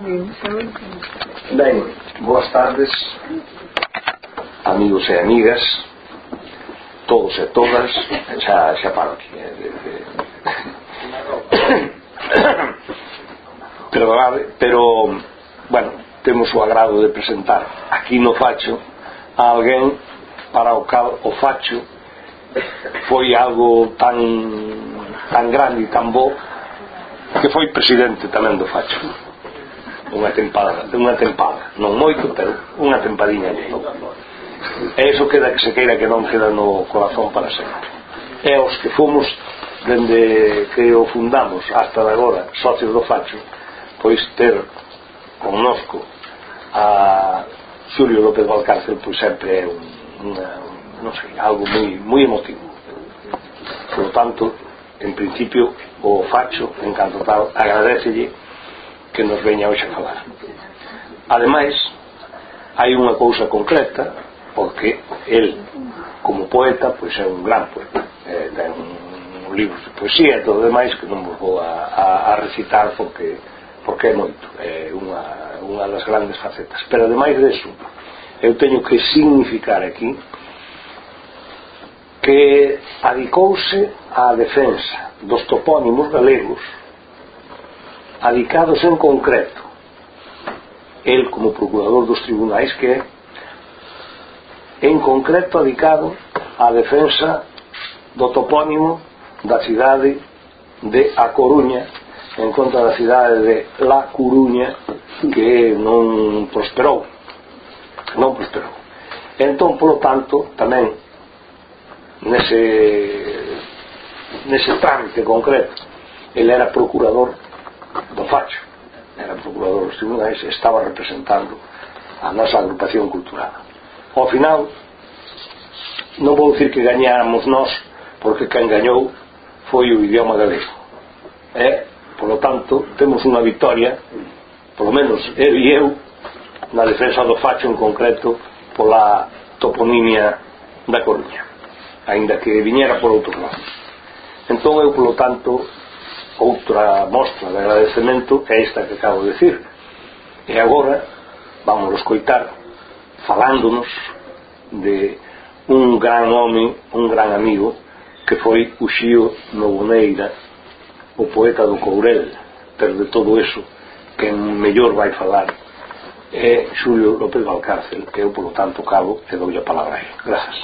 Ben, boas tardes amigos e amigas todos e todas. Xa, xa paro aquí eh, de, de... pero, pero bueno, temos o agrado de presentar aquí no facho a alguén para o cal o facho foi algo tan tan grande e tan bo que foi presidente tamén do facho unha tempada, unha tempada, non moito, pero unha tempadiña de E iso queda que se queira que non queda no corazón para sempre. E os que fomos dende que o fundamos hasta agora, socios do Facho, pois ter connosco a Xulio López Valcárcel pois sempre é un, unha, non sei, algo moi, moi emotivo. Por lo tanto, en principio, o Facho, en canto tal, agradecelle que nos veña hoxe a falar. Ademais hai unha cousa concreta porque el como poeta pois é un gran poeta. É, é un libro de poesía e todo demais que non vos vou a, a, a recitar porque porque é moito. É unha, unha das grandes facetas. Pero ademais deso eu teño que significar aquí que adicouse á defensa dos topónimos galegos adicados en concreto. El como procurador dos tribunais que é en concreto adicado á defensa do topónimo da cidade de A Coruña en contra da cidade de La Coruña que non prosperou non prosperou. Entón polo tanto tamén nese nese trámite concreto ele era procurador do Facho. Era procurador dos tribunais estaba representando a nosa agrupación cultural. Ao final non vou dicir que gañáramos nós porque quen gañou foi o idioma galego. E polo tanto temos unha victoria polo menos eu e eu na defensa do Facho en concreto pola toponimia da Coruña aínda que viñera por outro lado. Entón eu polo tanto outra mostra de agradecemento é esta que acabo de decir. E agora vamos escoitar falándonos de un gran home un gran amigo que foi o Xío Novoneira o poeta do Courel. Pero de todo eso que mellor vai falar é Xulio López Valcárcel. Que eu polo tanto cabo e dou a palabra a él. Gracias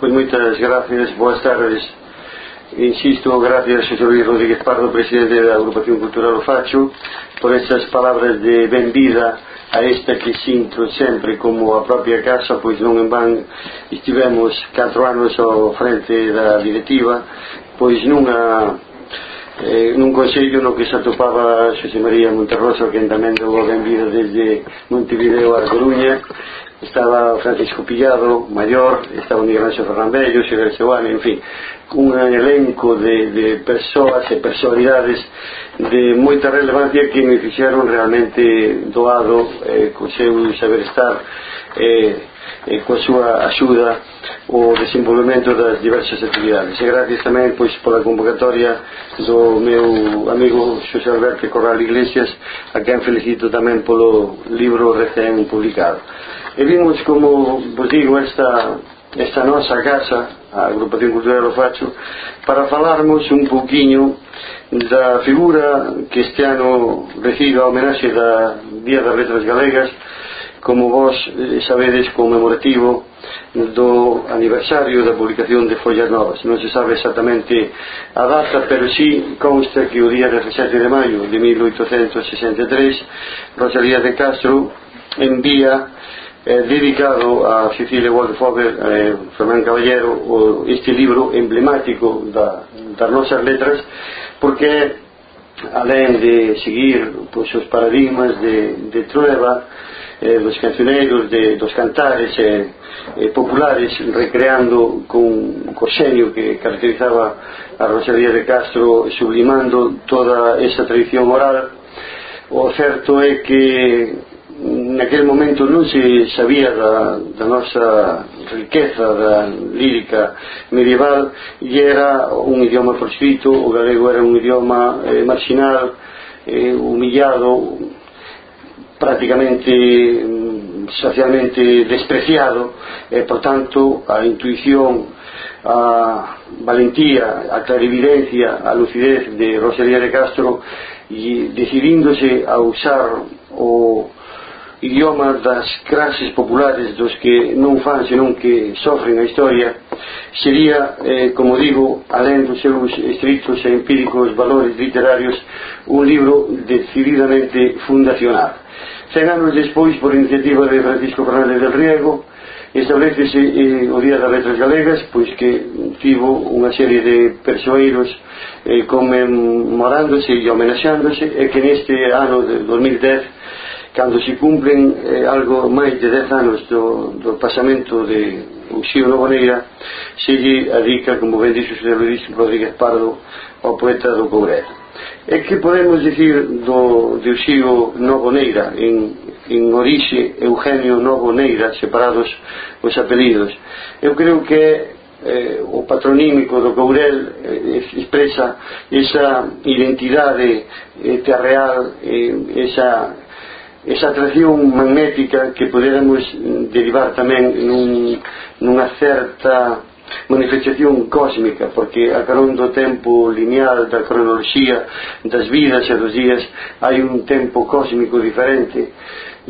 Pois moitas gracias, boas tardes. Insisto, gracias a Luis Rodríguez Pardo, presidente da Agrupación Cultural O Facho, por estas palabras de benvida a esta que sinto sempre como a propia casa, pois non en van estivemos 4 anos ao frente da directiva, pois nunha eh, nun consello no que se atopaba Xosé María Monterroso, que tamén deu a benvida desde Montevideo a Coruña, estaba Francisco Pillado, maior, estaba Miguel Anxo Ferrambello, Xavier Seoane, en fin, un elenco de, de persoas e personalidades de moita relevancia que me fixeron realmente doado eh, co seu saber estar eh, eh, coa súa axuda o desenvolvemento das diversas actividades. E gracias tamén pois pola convocatoria do meu amigo Xosé Alberto Corral Iglesias a quen felicito tamén polo libro recén publicado. E vimos como vos digo esta, esta nosa casa a Agrupación Cultural do Facho para falarmos un pouquiño da figura que este ano recibe a homenaxe da Día das Letras Galegas como vos eh, sabedes, conmemorativo do aniversario da publicación de Follas Novas. Non se sabe exactamente a data, pero sí consta que o día 17 de maio de 1863, Rosalía de Castro envía eh, dedicado a Cecilia Waldfober eh, Fernán Caballero o, este libro emblemático da, das nosas letras porque além de seguir pois, os paradigmas de, de Trueba eh, dos cancioneiros, de, dos cantares eh, eh, populares recreando con, co xenio que caracterizaba a Rosalía de Castro sublimando toda esa tradición oral. O certo é que naquel momento non se sabía da, da nosa riqueza da lírica medieval e era un idioma proscrito o galego era un idioma eh, marginal eh, humillado prácticamente mm, socialmente despreciado e, por tanto, a intuición, a valentía, a clarividencia, a lucidez de Rosalía de Castro e decidíndose a usar o idioma das clases populares dos que non fan senón que sofren a historia sería, eh, como digo, alén dos seus estrictos e empíricos valores literarios un libro decididamente fundacional. Cen anos despois, por iniciativa de Francisco Fernández del Riego, establecese eh, o Día das Letras Galegas, pois que tivo unha serie de persoeiros eh, conmemorándose e homenaxándose, e que neste ano de 2010 cando se cumplen eh, algo máis de 10 anos do, do pasamento de Uxío Novoneira se lle adica, como ben dixo José Luis Rodríguez Pardo ao poeta do Courel é que podemos dicir do, de Uxío Novoneira en, en orixe Eugenio Novoneira separados os apelidos. Eu creo que eh, o patronímico do Courel eh, expresa esa identidade eh, terreal, eh, esa esa atracción magnética que poderamos derivar tamén nun, nunha certa manifestación cósmica porque a carón do tempo lineal da cronoloxía das vidas e dos días hai un tempo cósmico diferente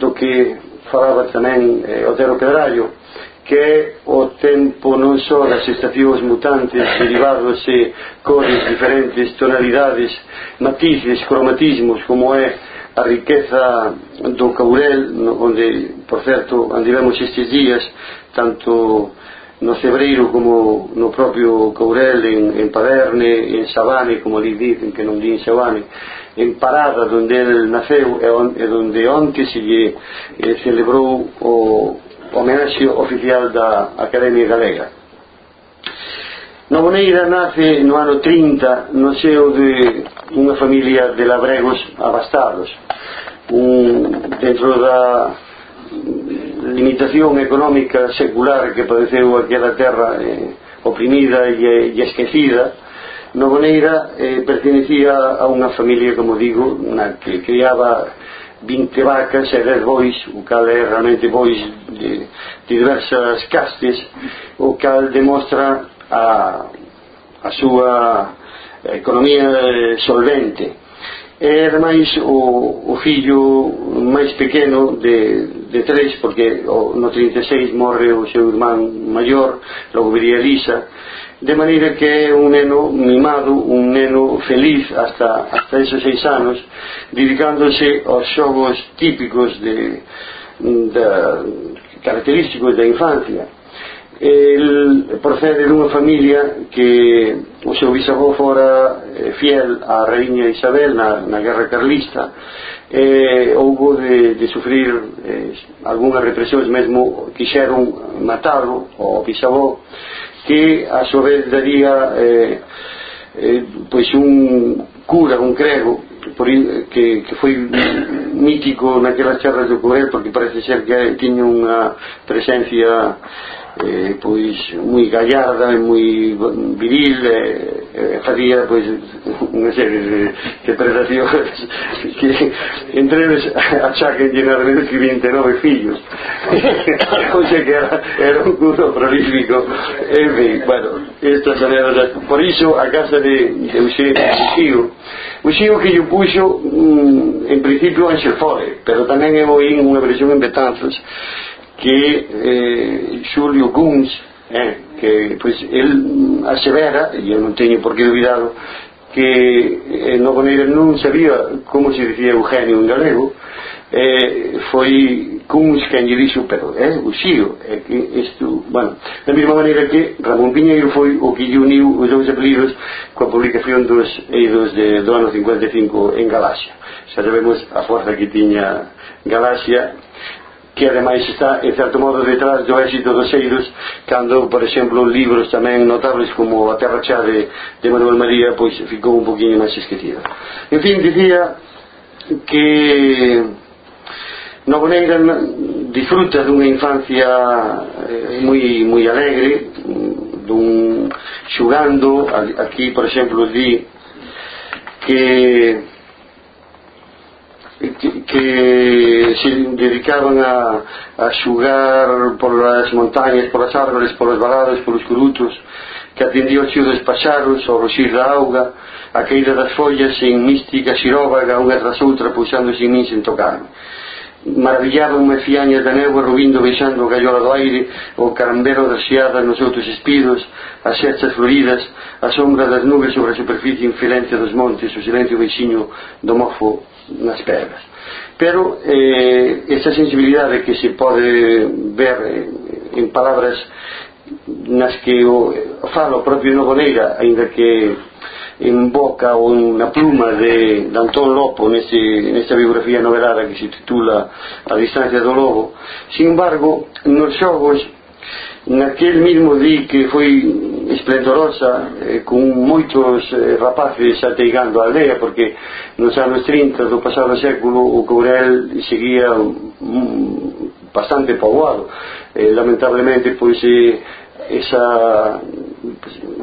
do que falaba tamén eh, Otero Pedrallo que é o tempo non só das estacións mutantes derivados e cores diferentes, tonalidades, matices, cromatismos, como é a riqueza do Caurel onde, por certo, andivemos estes días tanto no Cebreiro como no propio Courel en, en Paderne, en Sabane, como ali dicen, que non din Sabane, en Parada, onde el naceu e, on, e onde onte se lle eh, celebrou o homenaxe oficial da Academia Galega. Na Moneira nace no ano 30 no seo de unha familia de labregos abastados. Un, dentro da limitación económica secular que padeceu aquela terra eh, oprimida e, e esquecida no Boneira eh, pertenecía a unha familia como digo na que criaba 20 vacas e 10 bois o cal é realmente bois de, de diversas castes o cal demostra a, a súa economía solvente. E ademais o, o fillo máis pequeno de, de tres porque o, no 36 morre o seu irmán maior logo viría Elisa de maneira que é un neno mimado un neno feliz hasta, hasta esos seis anos dedicándose aos xogos típicos de, de característicos da infancia el procede dunha familia que o seu bisavó fora eh, fiel á reiña Isabel na, na guerra carlista eh, houbo de, de sufrir eh, algunhas represións mesmo quixeron matarlo o bisavó que a súa vez daría eh, eh, pois un cura, un crego por, que, que foi mítico naquelas charlas do Corel porque parece ser que tiña unha presencia eh, pois moi gallarda e moi viril e, eh, facía pois unha serie de, interpretacións que entre eles achaquen na 29 fillos. Oxe que era, era un curso prolífico. En fin, bueno estas anécdotas por iso a casa de, de Uxío Uxío que yo puxo mm, en principio Ángel Fore pero tamén é in unha versión en Betanzos que eh, Xulio Guns eh, que pois, el asevera e eu non teño por que duvidado que eh, no Nogueira non sabía como se dicía Eugenio en galego eh, foi Cuns quen lle dixo pero é eh, o xío é que isto, bueno da mesma maneira que Ramón Piñeiro foi o que lle uniu os dous apelidos coa publicación dos eidos de, do ano 55 en Galaxia. Xa sabemos a forza que tiña Galaxia que ademais está en certo modo detrás do éxito dos Eiros cando, por exemplo, libros tamén notables como A Terra Chá de, de Manuel María pois ficou un poquinho máis esquecida. En fin, dicía que Nova Neira disfruta dunha infancia eh, moi, moi alegre dun xugando aquí, por exemplo, di que que, que se dedicaban a, a xugar polas montañas, polas árboles, polas por polos curutos, que atendía o xío dos paxaros, o roxir da auga, a caída das follas en mística xiróvaga unha tras outra puxándose en min sen tocar maravillaba unha fiaña da néboa rubindo beixando o gallola do aire o carambero da xiada nos outros espidos as xerchas floridas a sombra das nubes sobre a superficie infilente dos montes o silencio baixiño do mofo nas pedras pero eh, esta sensibilidade que se pode ver eh, en palabras nas que o falo propio Novoneira, aínda que en boca ou na pluma de, de Antón Lopo nese, nesa biografía novelada que se titula A distancia do lobo. Sin embargo, nos xogos naquel mismo dí que foi esplendorosa eh, con moitos eh, rapaces ateigando a aldea porque nos anos 30 do pasado século o Courel seguía mm, bastante poboado. Eh, lamentablemente pois eh, esa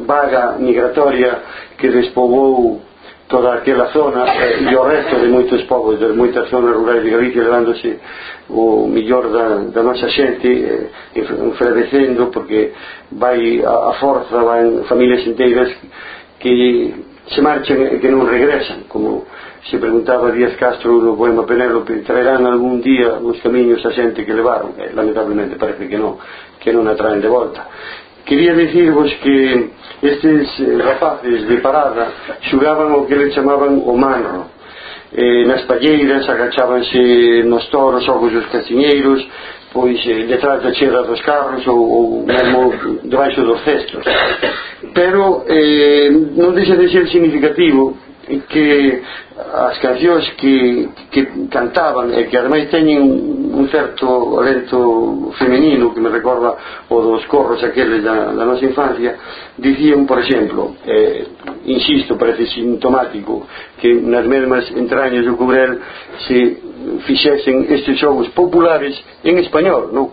vaga migratoria que despobou toda aquela zona eh, e o resto de moitos povos de moitas zonas rurais de Galicia levándose o millor da, da nosa xente eh, enfredecendo porque vai a, a forza van familias inteiras que se marchan e que non regresan como se preguntaba Díaz Castro no poema Penélope traerán algún día os camiños a xente que levaron eh, lamentablemente parece que non que non a traen de volta quería dicirvos que estes eh, rapaces de parada xugaban o que le chamaban o manro eh, nas palleiras agachábanse nos toros ojos dos caciñeiros pois eh, detrás da chera dos carros ou, ou mesmo debaixo dos cestos. Pero eh, non deixa de ser significativo que as cancións que, que cantaban e que ademais teñen un certo alento femenino que me recorda o dos corros aqueles da, da nosa infancia dicían, por exemplo eh, insisto, parece sintomático que nas mesmas entrañas do Cubrel se fixesen estes xogos populares en español, non?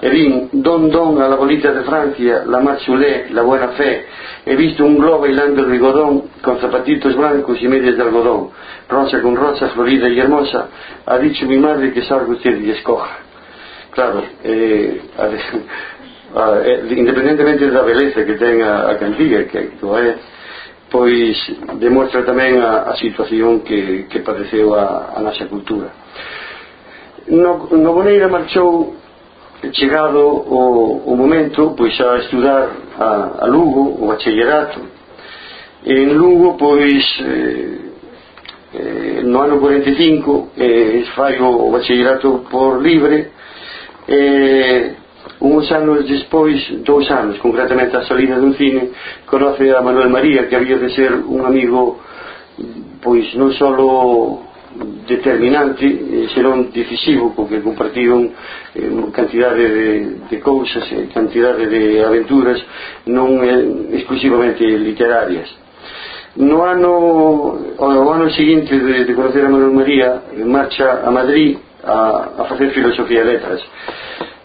E vin Don Don a la bolita de Francia, la Marsulé, la Buena Fe. He visto un globo hilando rigodón con zapatitos blancos y medias de algodón, rosa con rosa, florida y hermosa. Ha dicho mi madre que salga usted y escoja. Claro, eh, a ver, a, eh, independentemente da beleza que ten a, a cantiga, que, que é pois demostra tamén a, a situación que, que padeceu a, a nosa cultura. No, no Boneira marchou chegado o, o momento pois a estudar a, a Lugo o bachillerato. En Lugo pois eh, eh, no ano 45 eh, fai o, o bachillerato por libre eh, Uns anos despois, dous anos, concretamente a salida dun cine, conoce a Manuel María, que había de ser un amigo, pois non só determinante, eh, serón decisivo, porque compartiron eh, cantidade de, de cousas, eh, cantidade de aventuras, non eh, exclusivamente literarias. No ano, o ano seguinte de, de conocer a Manuel María, marcha a Madrid a, a facer filosofía e letras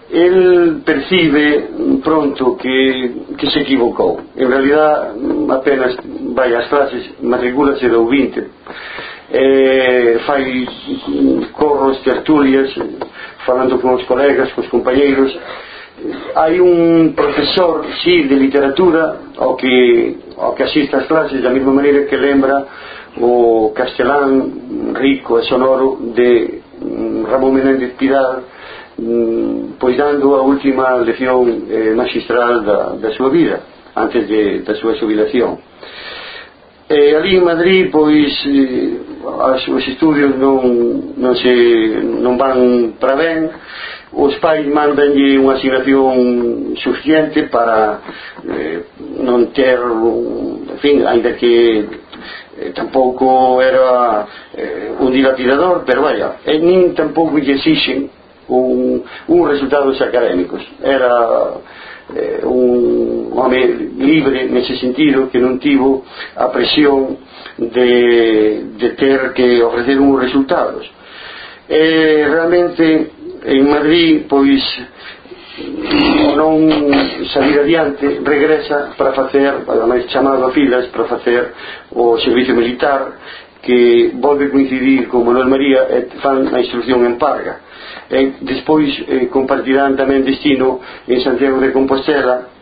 el percibe pronto que, que se equivocou en realidad apenas vai ás clases matricúlase do 20 eh, fai corros, tertulias falando con os colegas, cos compañeiros hai un profesor sí, de literatura ao que, ao que asiste ás clases da mesma maneira que lembra o castelán rico e sonoro de mm, Ramón Menéndez Pidal Mm, pois dando a última lección eh, magistral da, da súa vida antes de, da súa jubilación eh, ali en Madrid pois eh, as, os estudios non, non, se, non van para ben. Os pais mandanlle unha asignación suficiente para eh, non ter en fin, ainda que eh, tampouco era eh, un dilapidador pero vaya, e nin tampouco lle exixen un, un resultados académicos. Era eh, un home libre nese sentido que non tivo a presión de, de ter que ofrecer uns resultados. E realmente en Madrid pois non salir adiante regresa para facer ademais chamado a filas para facer o servicio militar que volve coincidir con Manuel María e fan a instrucción en Parga. E despois eh, compartirán tamén destino en Santiago de Compostela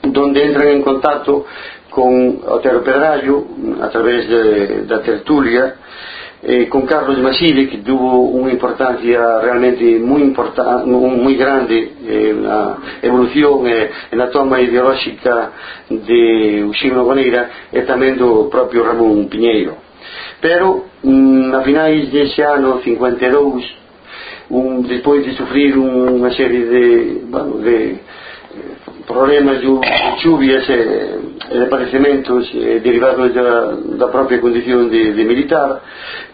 donde entran en contacto con Otero Pedrallo a través de, da tertulia eh, con Carlos Masile que tuvo unha importancia realmente moi importante moi grande eh, na evolución e eh, na toma ideolóxica de Uxino Boneira e tamén do propio Ramón Piñeiro pero mm, a finais dese ano 52 un, despois de sufrir unha serie de, bueno, de eh, problemas de, de chuvias e, e de padecementos eh, derivados da, da propia condición de, de militar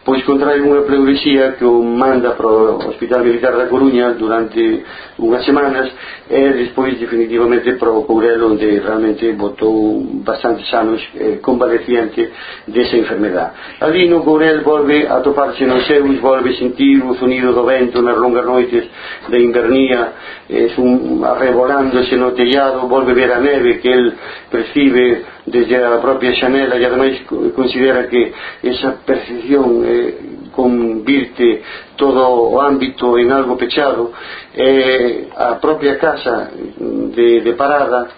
pois contrae unha pleurisía que o manda para o Hospital Militar da Coruña durante unhas semanas e despois definitivamente para o Courel onde realmente botou bastantes anos eh, convaleciente desa enfermedad. Ali no Courel volve a toparse nos seus, volve sentir o sonido do vento nas longas noites da invernía, eh, un, arrebolándose no tellado, volve ver a neve que el percibe desde a propia xanela e ademais considera que esa percepción eh, convirte todo o ámbito en algo pechado eh, a propia casa eh, de, de parada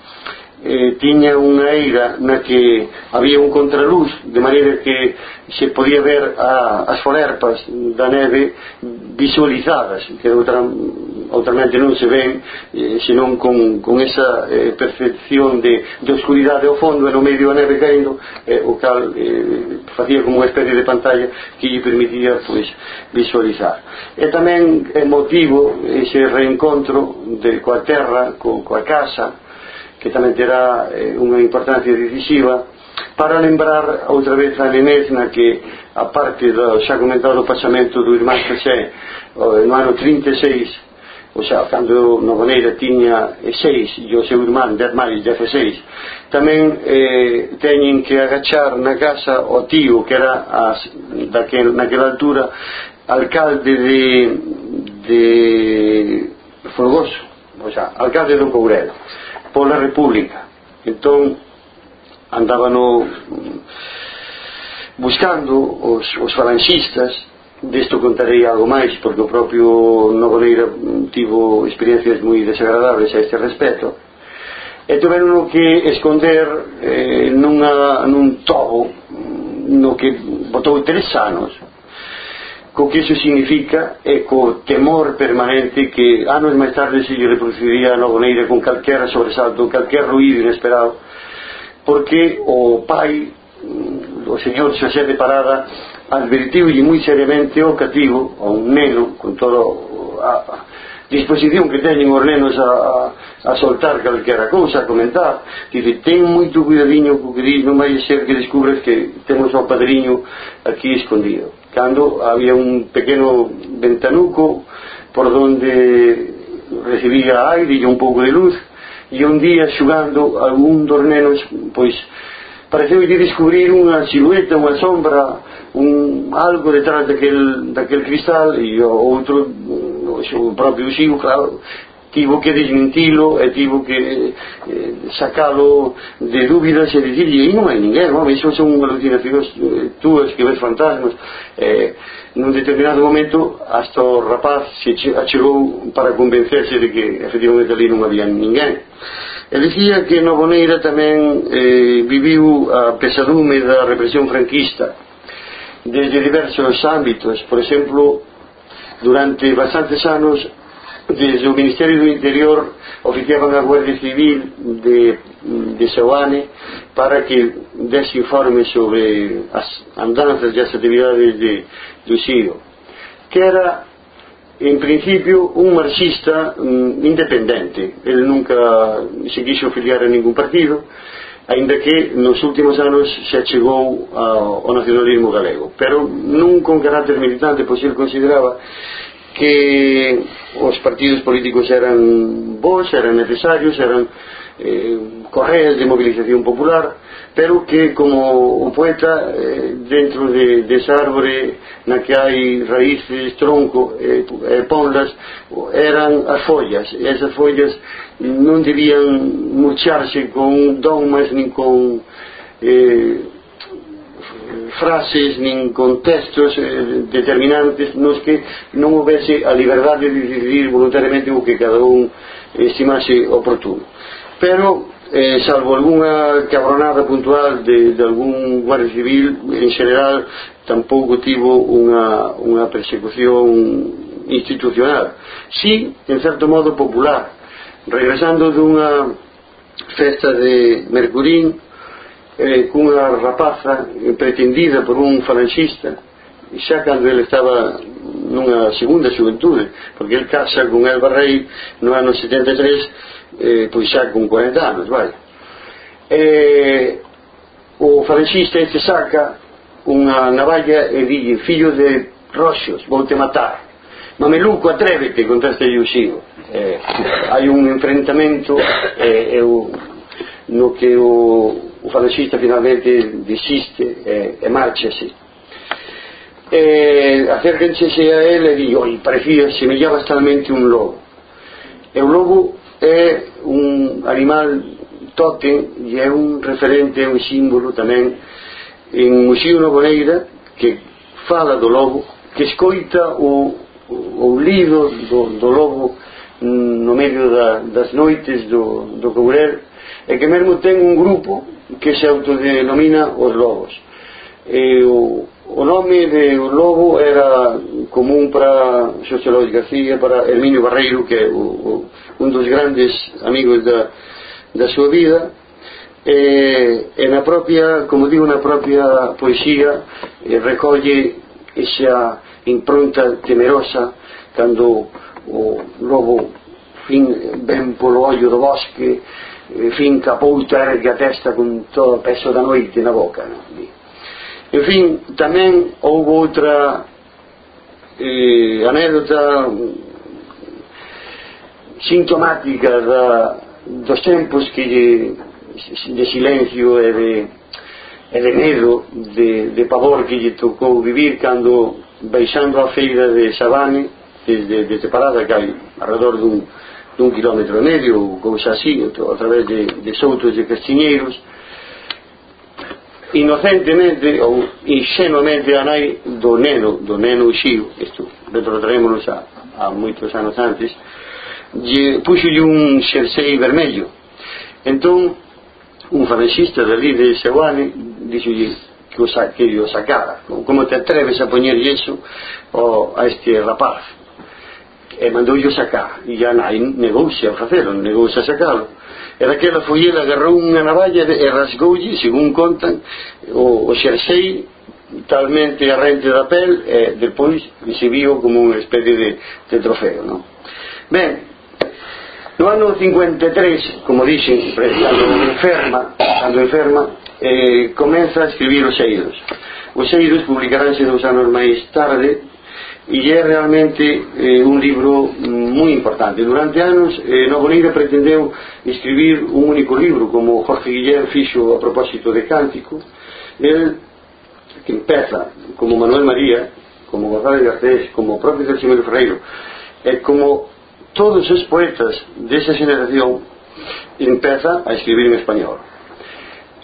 eh, tiña unha eira na que había un contraluz de maneira que se podía ver a, as folerpas da neve visualizadas que outra, outramente non se ven eh, senón con, con esa eh, percepción de, de oscuridade ao fondo e no medio a neve caendo eh, o cal eh, facía como unha especie de pantalla que lle permitía pois, visualizar. E tamén é motivo ese reencontro de, coa terra, co, coa casa que tamén terá eh, unha importancia decisiva para lembrar outra vez a Nenés na que a parte do xa comentado o pasamento do irmán José no ano 36 o xa, cando Novoneira tiña eh, 6 e o seu irmán de Armari 16 tamén eh, teñen que agachar na casa o tío que era as, daquel, naquela altura alcalde de, de Folgoso o xa, alcalde do Courelo pola República. Entón andábano buscando os, os falanxistas desto contarei algo máis porque o propio Novoneira tivo experiencias moi desagradables a este respecto. E tuveron que esconder eh, nunha, nun tobo no que botou tres anos co que iso significa e co temor permanente que anos máis tarde se lle reproduciría a Nogoneira con calquera sobresalto, calquer ruído inesperado porque o pai mm, o señor Xosé de Parada advertiulle moi seriamente o cativo, a un neno con todo a, disposición que teñen os nenos a, a, a soltar calquera cousa, a comentar. Dice, ten moito cuidadiño co que dis, non vai ser que descubres que temos ao padriño aquí escondido cando había un pequeno ventanuco por donde recibía aire e un pouco de luz e un día xugando algún dos nenos pois pareceu que descubrir unha silueta, unha sombra un algo detrás daquel, daquel cristal e o outro o propio xigo, claro tivo que desmentilo e tivo que eh, sacalo de dúbidas e dicirlle, e non hai ninguén, home, iso son alucinacións eh, túas que ves fantasmas. Eh, nun determinado momento, hasta o rapaz se achegou para convencerse de que efectivamente ali non había ninguén. E dicía que no Boneira tamén eh, viviu a pesadume da represión franquista desde diversos ámbitos, por exemplo, durante bastantes anos desde o Ministerio do Interior oficiaban a Guardia Civil de, de Seoane para que dese informe sobre as andanzas e as actividades de, do CIO que era en principio un marxista mm, independente. Ele nunca se quixo filiar a ningún partido ainda que nos últimos anos se chegou ao, ao nacionalismo galego. Pero nun con carácter militante pois ele consideraba que os partidos políticos eran bons, eran necesarios, eran eh, correas de movilización popular, pero que como o poeta eh, dentro de, desa árbore na que hai raíces, tronco e eh, eh, ponlas eran as follas, esas follas non debían murcharse con dogmas nin con eh, frases nin contextos eh, determinantes nos que non houvese a liberdade de decidir voluntariamente o que cada un estimase oportuno. Pero eh, salvo alguna cabronada puntual de, de algún guardia civil en general tampouco tivo unha, unha persecución institucional. Si, en certo modo, popular. Regresando dunha festa de Mercurín eh, cunha rapaza pretendida por un falanxista xa cando ele estaba nunha segunda xuventude porque ele casa con Elba Rey no ano 73 eh, pois xa con 40 anos vai eh, o falanxista este saca unha navalla e dille fillo de Roxos, vou te matar Mameluco, atrévete contra este sigo eh, hai un enfrentamento eh, eu, no que o o fascista finalmente desiste e, e marchase e acérquense a ele e di, oi, parecía, semellaba talmente un lobo e o lobo é un animal totem e é un referente, un símbolo tamén en Museo Novoneira que fala do lobo que escoita o, o lido do, do lobo mm, no medio da, das noites do, do Courel e que mesmo ten un grupo que se autodenomina os lobos. E o, o nome de o lobo era común para Xoxelóis García para Herminio Barreiro que é o, o, un dos grandes amigos da, da súa vida. E, e na propia como digo na propia poesía e, recolle esa impronta temerosa cando o lobo fin, ben polo ollo do bosque Eh, finca pouto ergue a testa con todo o peso da noite na boca no? en fin, tamén houve outra eh, anécdota mm, sintomática da, dos tempos que lle, de silencio e de, e de medo de, de pavor que lle tocou vivir cando baixando a feira de Sabane desde, desde Parada que hai alrededor dun dun kilómetro e medio ou cousa así a través de, de soutos de castiñeiros inocentemente ou ingenuamente a nai do neno do neno xío isto retrotraémonos a, a moitos anos antes lle, puxolle un xersei vermello. Entón un fabrexista de ali de Xeguane dixolle que o, sa, que o sacara. Como te atreves a poñer iso oh, a este rapaz? e mandoulle sacar e a nai negouse a facelo negouse a sacalo e daquela foi ele agarrou unha navalla e rasgoulle según contan o, o xersei talmente a rente da pel e depois exhibiu como unha especie de, de trofeo non? ben, no ano 53 como dixen cando enferma cando enferma eh, comeza a escribir os eidos os eidos publicaránse dous anos máis tarde e é realmente eh, un libro mm, moi importante. Durante anos eh, Novoneira pretendeu escribir un único libro como Jorge Guillén fixo a propósito de Cántico. El que empeza como Manuel María como González Garcés como o propio Ximeno Ferreiro e como todos os poetas desa generación empeza a escribir en español.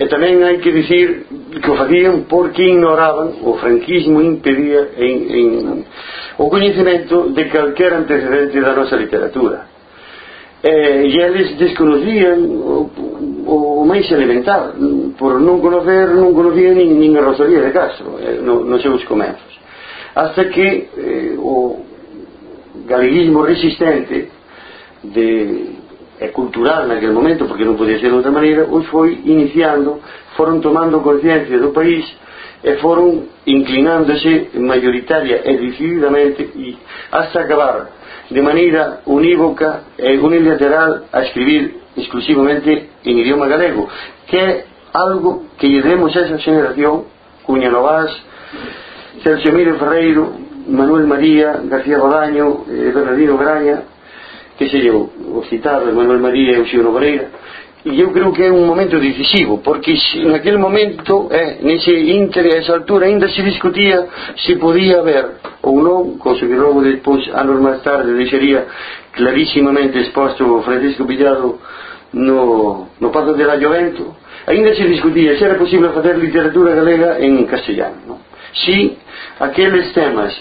E tamén hai que dicir que o facían porque ignoraban, o franquismo impedía en, en, o coñecemento de calquer antecedente da nosa literatura. E, e eles desconocían o, o máis elemental, por non conocer, non conocían nin, nin a Rosalía de Castro eh, no, nos seus comenzos. Hasta que eh, o galeguismo resistente de e cultural naquele momento, porque non podía ser de outra maneira, os foi iniciando, foron tomando conciencia do país eh, e foron inclinándose mayoritaria e decididamente e hasta acabar de maneira unívoca e unilateral a escribir exclusivamente en idioma galego, que é algo que lle demos a esa generación, Cuña Novás, Celso Emilio Ferreiro, Manuel María, García Rodaño, eh, Bernardino Graña, que sei eu, o citar Manuel María e o Xio Nobreira e eu creo que é un momento decisivo porque en aquel momento eh, nese ínter a esa altura ainda se discutía se podía haber ou non, cosa que logo despois anos máis tarde deixaría clarísimamente exposto Francisco Pillado no, no Pazo de la Jovento ainda se discutía se era posible facer literatura galega en castellano non? si aqueles temas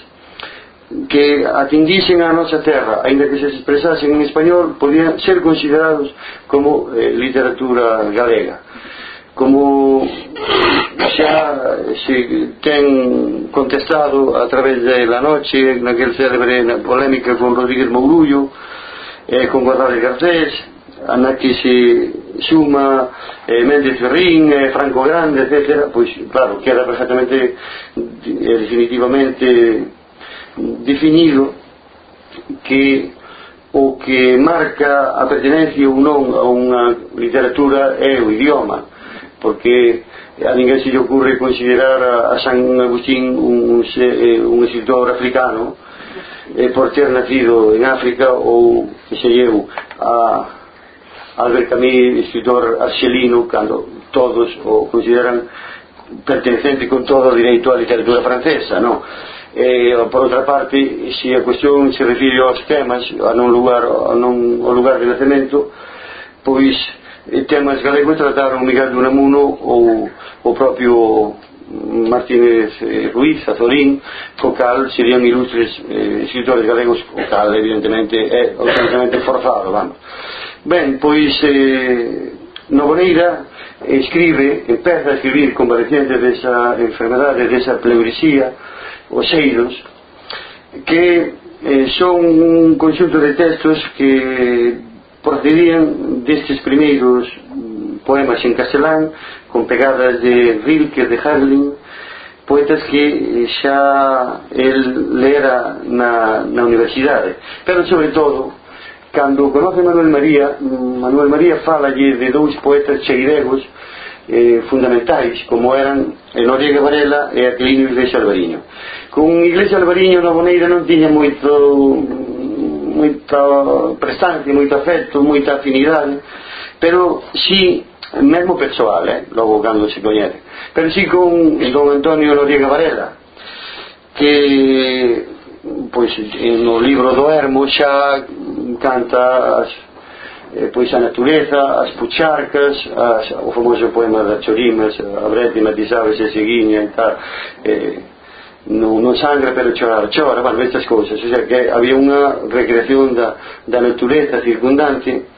que atingisen a nosa terra, aínda que se expresasen en español, podían ser considerados como eh, literatura galega. Como xa se ten contestado a través de La Noche, naquel célebre na polémica con Rodríguez Mourullo, eh, con González Garcés, na que se suma eh, Méndez Ferrín, eh, Franco Grande, etc., pois, claro, queda perfectamente, eh, definitivamente definido que o que marca a pertenencia ou non a unha literatura é o idioma porque a ninguén se lle ocurre considerar a, San Agustín un, eh, un escritor africano eh, por ter nacido en África ou que se lleu a Albert Camus, escritor arxelino cando todos o consideran pertenecente con todo o direito á literatura francesa non? e por outra parte se a cuestión se refire aos temas a non lugar, a non, ao lugar de nacemento pois eh, temas galegos trataron Miguel de Unamuno ou o propio Martínez eh, Ruiz, Azorín, co cal serían ilustres eh, escritores galegos, o cal evidentemente é absolutamente forzado, vamos. Ben, pois eh, Novoneira escribe, empeza a escribir convaleciente desa enfermedade, desa pleurisía, os eidos que eh, son un conxunto de textos que procedían destes primeiros mm, poemas en castelán con pegadas de Rilke, de Harling poetas que eh, xa el lera na, na universidade. Pero sobre todo cando conoce Manuel María mm, Manuel María falalle de dous poetas cheiregos eh, fundamentais como eran Noriega Varela e Aquilino Iglesia Albariño con Iglesia Albariño na Boneira non tiña moito moita prestancia, moito afecto, moita afinidade pero si mesmo persoal, eh, logo cando se coñece pero si con don Antonio Noriega Varela que pois eh, no libro do Hermo xa canta as Eh, pois a natureza, as pucharcas, as, o famoso poema da Chorimas, eh, a breve me avisaba se seguiña e tal, eh, non, non sangra pero chora, chora, bueno, estas cousas, o sea, que había unha recreación da, da natureza circundante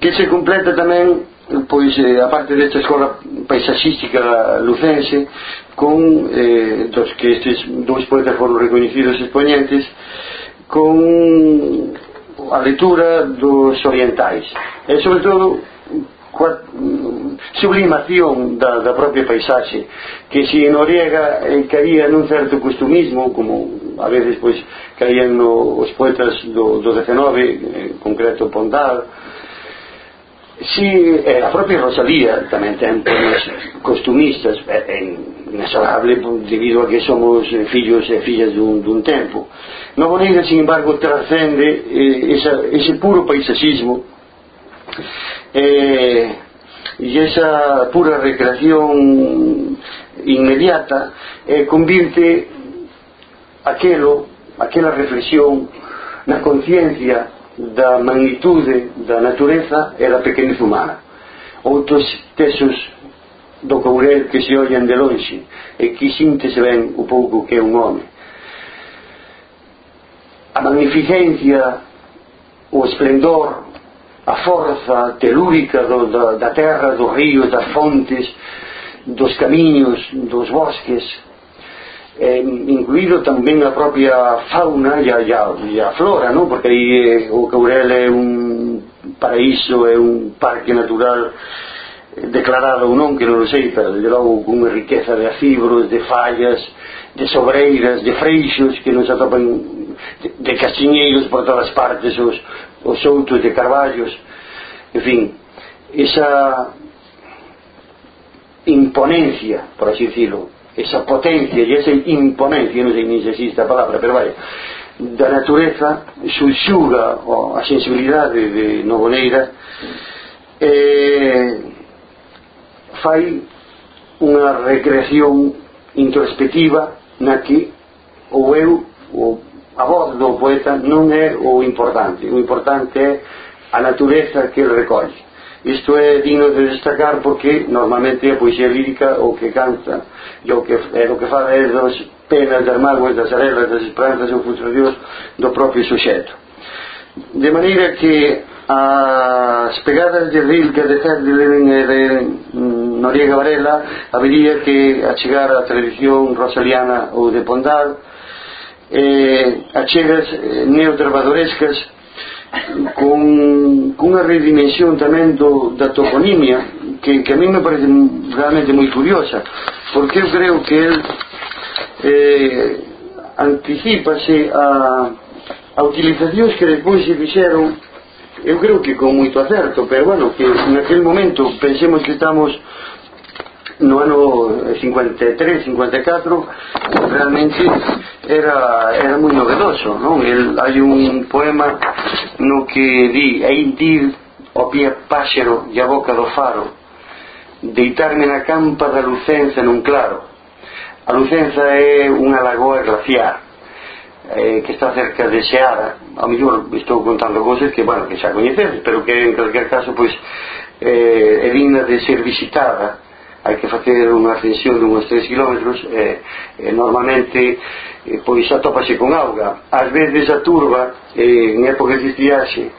que se completa tamén pois eh, a parte desta escola paisaxística lucense con eh, dos que estes dous poetas foron recoñecidos exponentes con a leitura dos orientais. E sobretudo coa sublimación da, da propia paisaxe que se en Noriega eh, caía nun certo costumismo como a veces pois caían no, os poetas do, do 19 en concreto Pondal Si eh, a propia Rosalía tamén ten temas costumistas eh, inexorable debido a que somos eh, fillos e fillas dun, dun tempo. No Bonilla, sin embargo, trascende eh, esa, ese puro paisaxismo eh, e esa pura recreación inmediata eh, convirte aquelo, aquela reflexión na conciencia da magnitude da natureza e da pequenez humana. Outros tesos do Courel que se ollan de lonxe e que se ven o pouco que é un home. A magnificencia o esplendor a forza telúrica do, da, da terra, dos ríos, das fontes dos camiños, dos bosques eh, incluído tamén a propia fauna e a, e a, e a flora non? porque aí eh, o Caurel é un paraíso é un parque natural eh, declarado ou non, que non o sei pero de logo cunha riqueza de acibros de fallas, de sobreiras de freixos que non se atopan de, de castiñeiros por todas partes os, os outros de carballos en fin esa imponencia por así decirlo esa potencia e esa imponencia, non sei ni se existe a palabra, pero vai, da natureza subxuga a sensibilidade de Novoneira e fai unha recreación introspectiva na que o eu, o, a voz do poeta non é o importante, o importante é a natureza que recolle isto é digno de destacar porque normalmente a poesía lírica o que canta e o que, é, o que fala é das penas, das mágoas, das arelas, das esperanzas e frustracións do propio suxeto. De maneira que as pegadas de Rilke de Herdelen e de Noriega Varela habería que achegar a tradición rosaliana ou de Pondal eh, achegas eh, neotravadorescas con, con unha redimensión tamén do, da toponimia que, que a mí me parece realmente moi curiosa porque eu creo que el eh, anticipase a, a utilizacións que despois se fixeron eu creo que con moito acerto pero bueno, que naquel momento pensemos que estamos no ano 53, 54 realmente era, era moi novedoso non? El, hai un poema no? que di a indir o pie páxero e a boca do faro deitarme na campa da Lucenza nun claro. A Lucenza é unha lagoa glaciar eh, que está cerca de Seara a mellor estou contando cousas que, bueno, que xa coñecedes pero que en calquer caso pois, eh, é digna de ser visitada hai que facer unha ascensión de uns 3 km e, e normalmente e, pois atópase con auga. Ás veces a turba eh, en épocas de estiaxe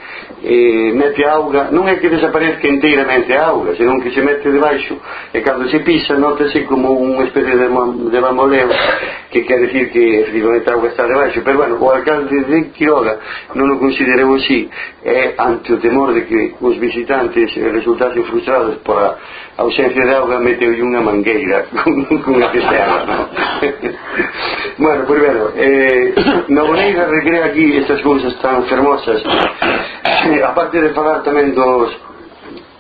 eh, mete auga. Non é que desaparezca inteiramente a auga senón que se mete debaixo e cando se pisa notase como unha especie de, de bamboleo que quer decir que efectivamente a auga está debaixo. Pero bueno, o alcalde de Quiroga non o considerou así. É ante o temor de que os visitantes resultasen frustrados por a ausencia de auga meteu unha mangueira con, con a no? bueno, pois Pois bueno, eh, Novoneira recrea aquí estas cousas tan fermosas. Eh, a de falar tamén dos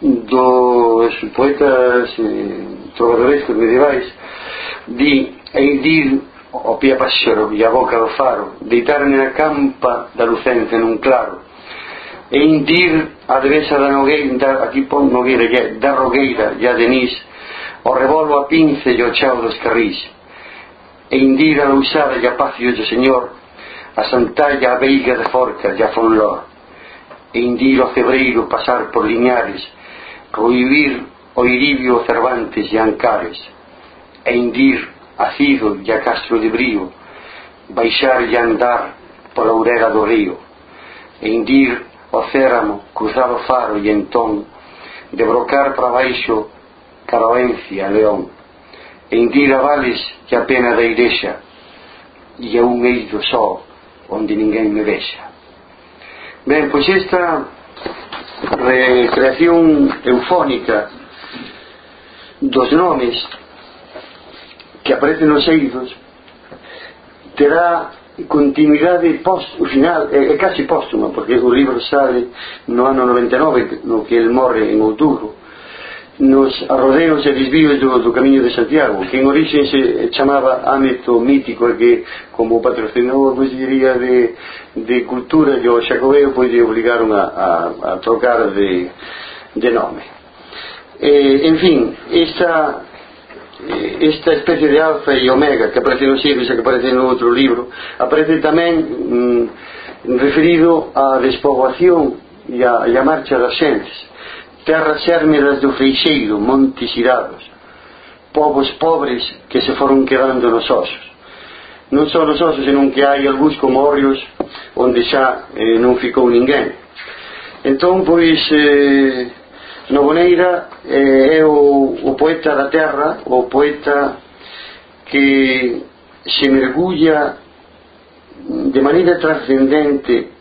dos poetas eh, trovadorescos medievais di eh, Eidir o pía paxero e a boca do faro deitarme na campa da lucente nun claro e indir a devesa da nogueira aquí pon nogueira da rogueira e a denís o revolvo a pince e o chao dos carrís e indir a usar e a pacio do Señor a santalla a veiga de Forca e a Fonló e indiro o Cebreiro pasar por Liñares cohibir o Iribio Cervantes e Ancares. E indir a Cido e a Castro de Brío baixar e andar pola urega do río e indir o céramo cruzado faro e entón de brocar para baixo Caroencia, León. Indira vales que a pena da igrexa e a un eido só onde ninguén me vexa. Ben, pois esta recreación eufónica dos nomes que aparecen nos eidos terá continuidade post, o final é, é casi póstuma porque o libro sale no ano 99 no que el morre en outubro nos arrodeos e desvíos do, do Camiño de Santiago, que en origen se chamaba ámbito mítico e que, como patrocinou a pois, diría de, de Cultura e o Xacobeo, pois lle obligaron a, a, a trocar de, de nome. Eh, en fin, esta, esta especie de alfa e omega que aparece no Sirius e que aparece no outro libro aparece tamén mm, referido á despoboación e a, e a marcha das xentes terras xérmidas do Freixeiro, montes irados, povos pobres que se foron quedando nos osos. Non só nos osos, senón que hai algúns comorrios onde xa eh, non ficou ninguén. Entón, pois, eh, Novoneira eh, é o, o poeta da terra, o poeta que se mergulla de maneira trascendente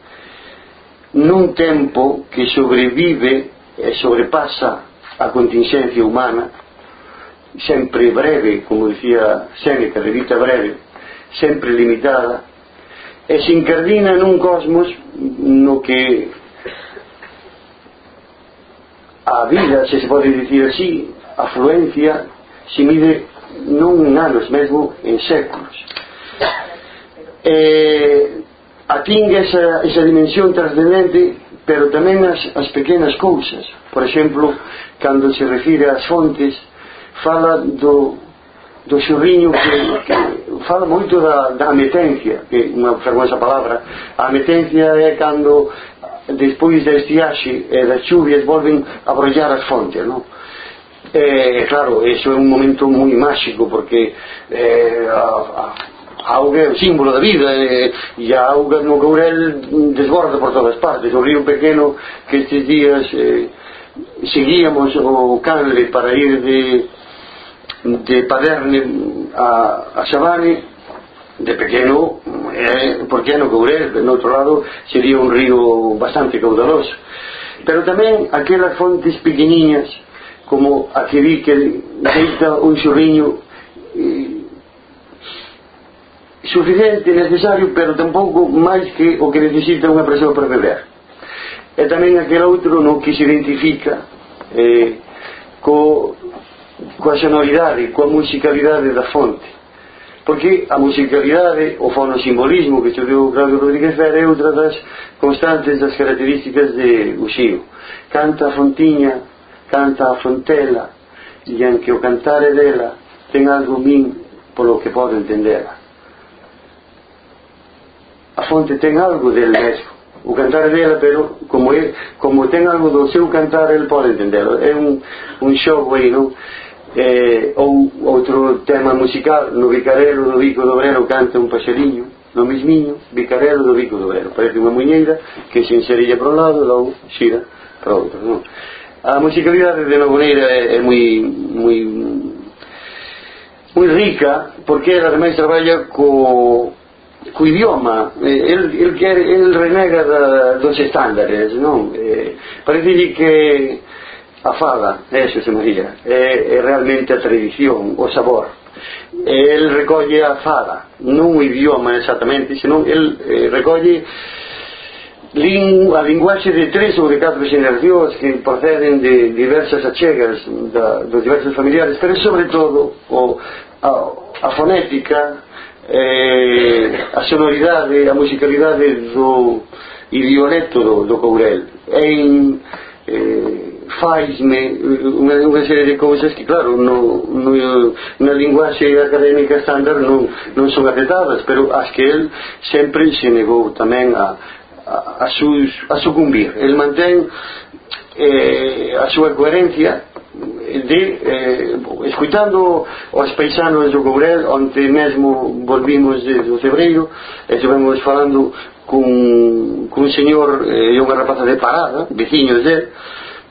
nun tempo que sobrevive e sobrepasa a contingencia humana sempre breve, como dicía Seneca, de vida breve sempre limitada e se incardina nun cosmos no que a vida, se se pode dicir así a fluencia se mide non en anos mesmo en séculos. E atingue esa, esa dimensión trascendente pero tamén as, as pequenas cousas por exemplo, cando se refire ás fontes fala do, do xurriño que, que fala moito da, da ametencia que unha fermosa palabra a ametencia é cando despois da estiaxe e das chuvias volven a brollar as fontes non? Eh, claro, eso é un momento moi máxico porque eh, a, a, auga é símbolo da vida e, e a auga no Courel desborda por todas partes. O río pequeno que estes días eh, seguíamos o canle para ir de, de Paderne a, a Xabane de pequeno eh, porque é no Courel, no outro lado sería un río bastante caudaloso. Pero tamén aquelas fontes pequeniñas como a que vi que deita un xurriño eh, suficiente, necesario, pero tampouco máis que o que necesita unha persoa para beber. E tamén aquel outro no que se identifica eh, co, coa sonoridade, coa musicalidade da fonte. Porque a musicalidade, o fonosimbolismo que estudou Claudio Rodríguez Vera é outra das constantes das características de Uxío. Canta a fontiña, canta a fontela, e en que o cantar dela ten algo min polo que pode entendela a fonte ten algo del mesmo o cantar dela, pero como é, como ten algo do seu cantar, el pode entendelo. É un, un xogo aí, non? Eh, ou outro tema musical, no Vicarelo do Bico do Brero canta un paxeriño, no mismiño, Vicarelo do Bico do Brero. Parece unha muñeira que se inserilla para un lado e logo xira para outro, non? A musicalidade de Novoneira é, é moi, moi, moi rica, porque ela ademais traballa co, cui idioma eh, el, el, el renega da, dos estándares, non? Eh, parece que a fada, eso eh, se María, é, é realmente a tradición, o sabor. El recolle a fada, non o idioma exactamente, senón el eh, recolle a linguaxe de tres ou de catro xeracións que proceden de diversas achegas da, dos diversos familiares, pero sobre todo o, a, a fonética eh, a sonoridade, a musicalidade do idioneto do, do Courel. É eh, faisme unha, unha serie de cousas que claro no, no, na linguaxe académica estándar non, non son aceptadas pero as que el sempre se negou tamén a, a, a, sus, a sucumbir el mantén eh, a súa coherencia de, eh, escuitando os paisanos do Courel onde mesmo volvimos de, do Cebreiro e estivemos falando cun, cun señor eh, e eh, unha rapaza de parada veciños dele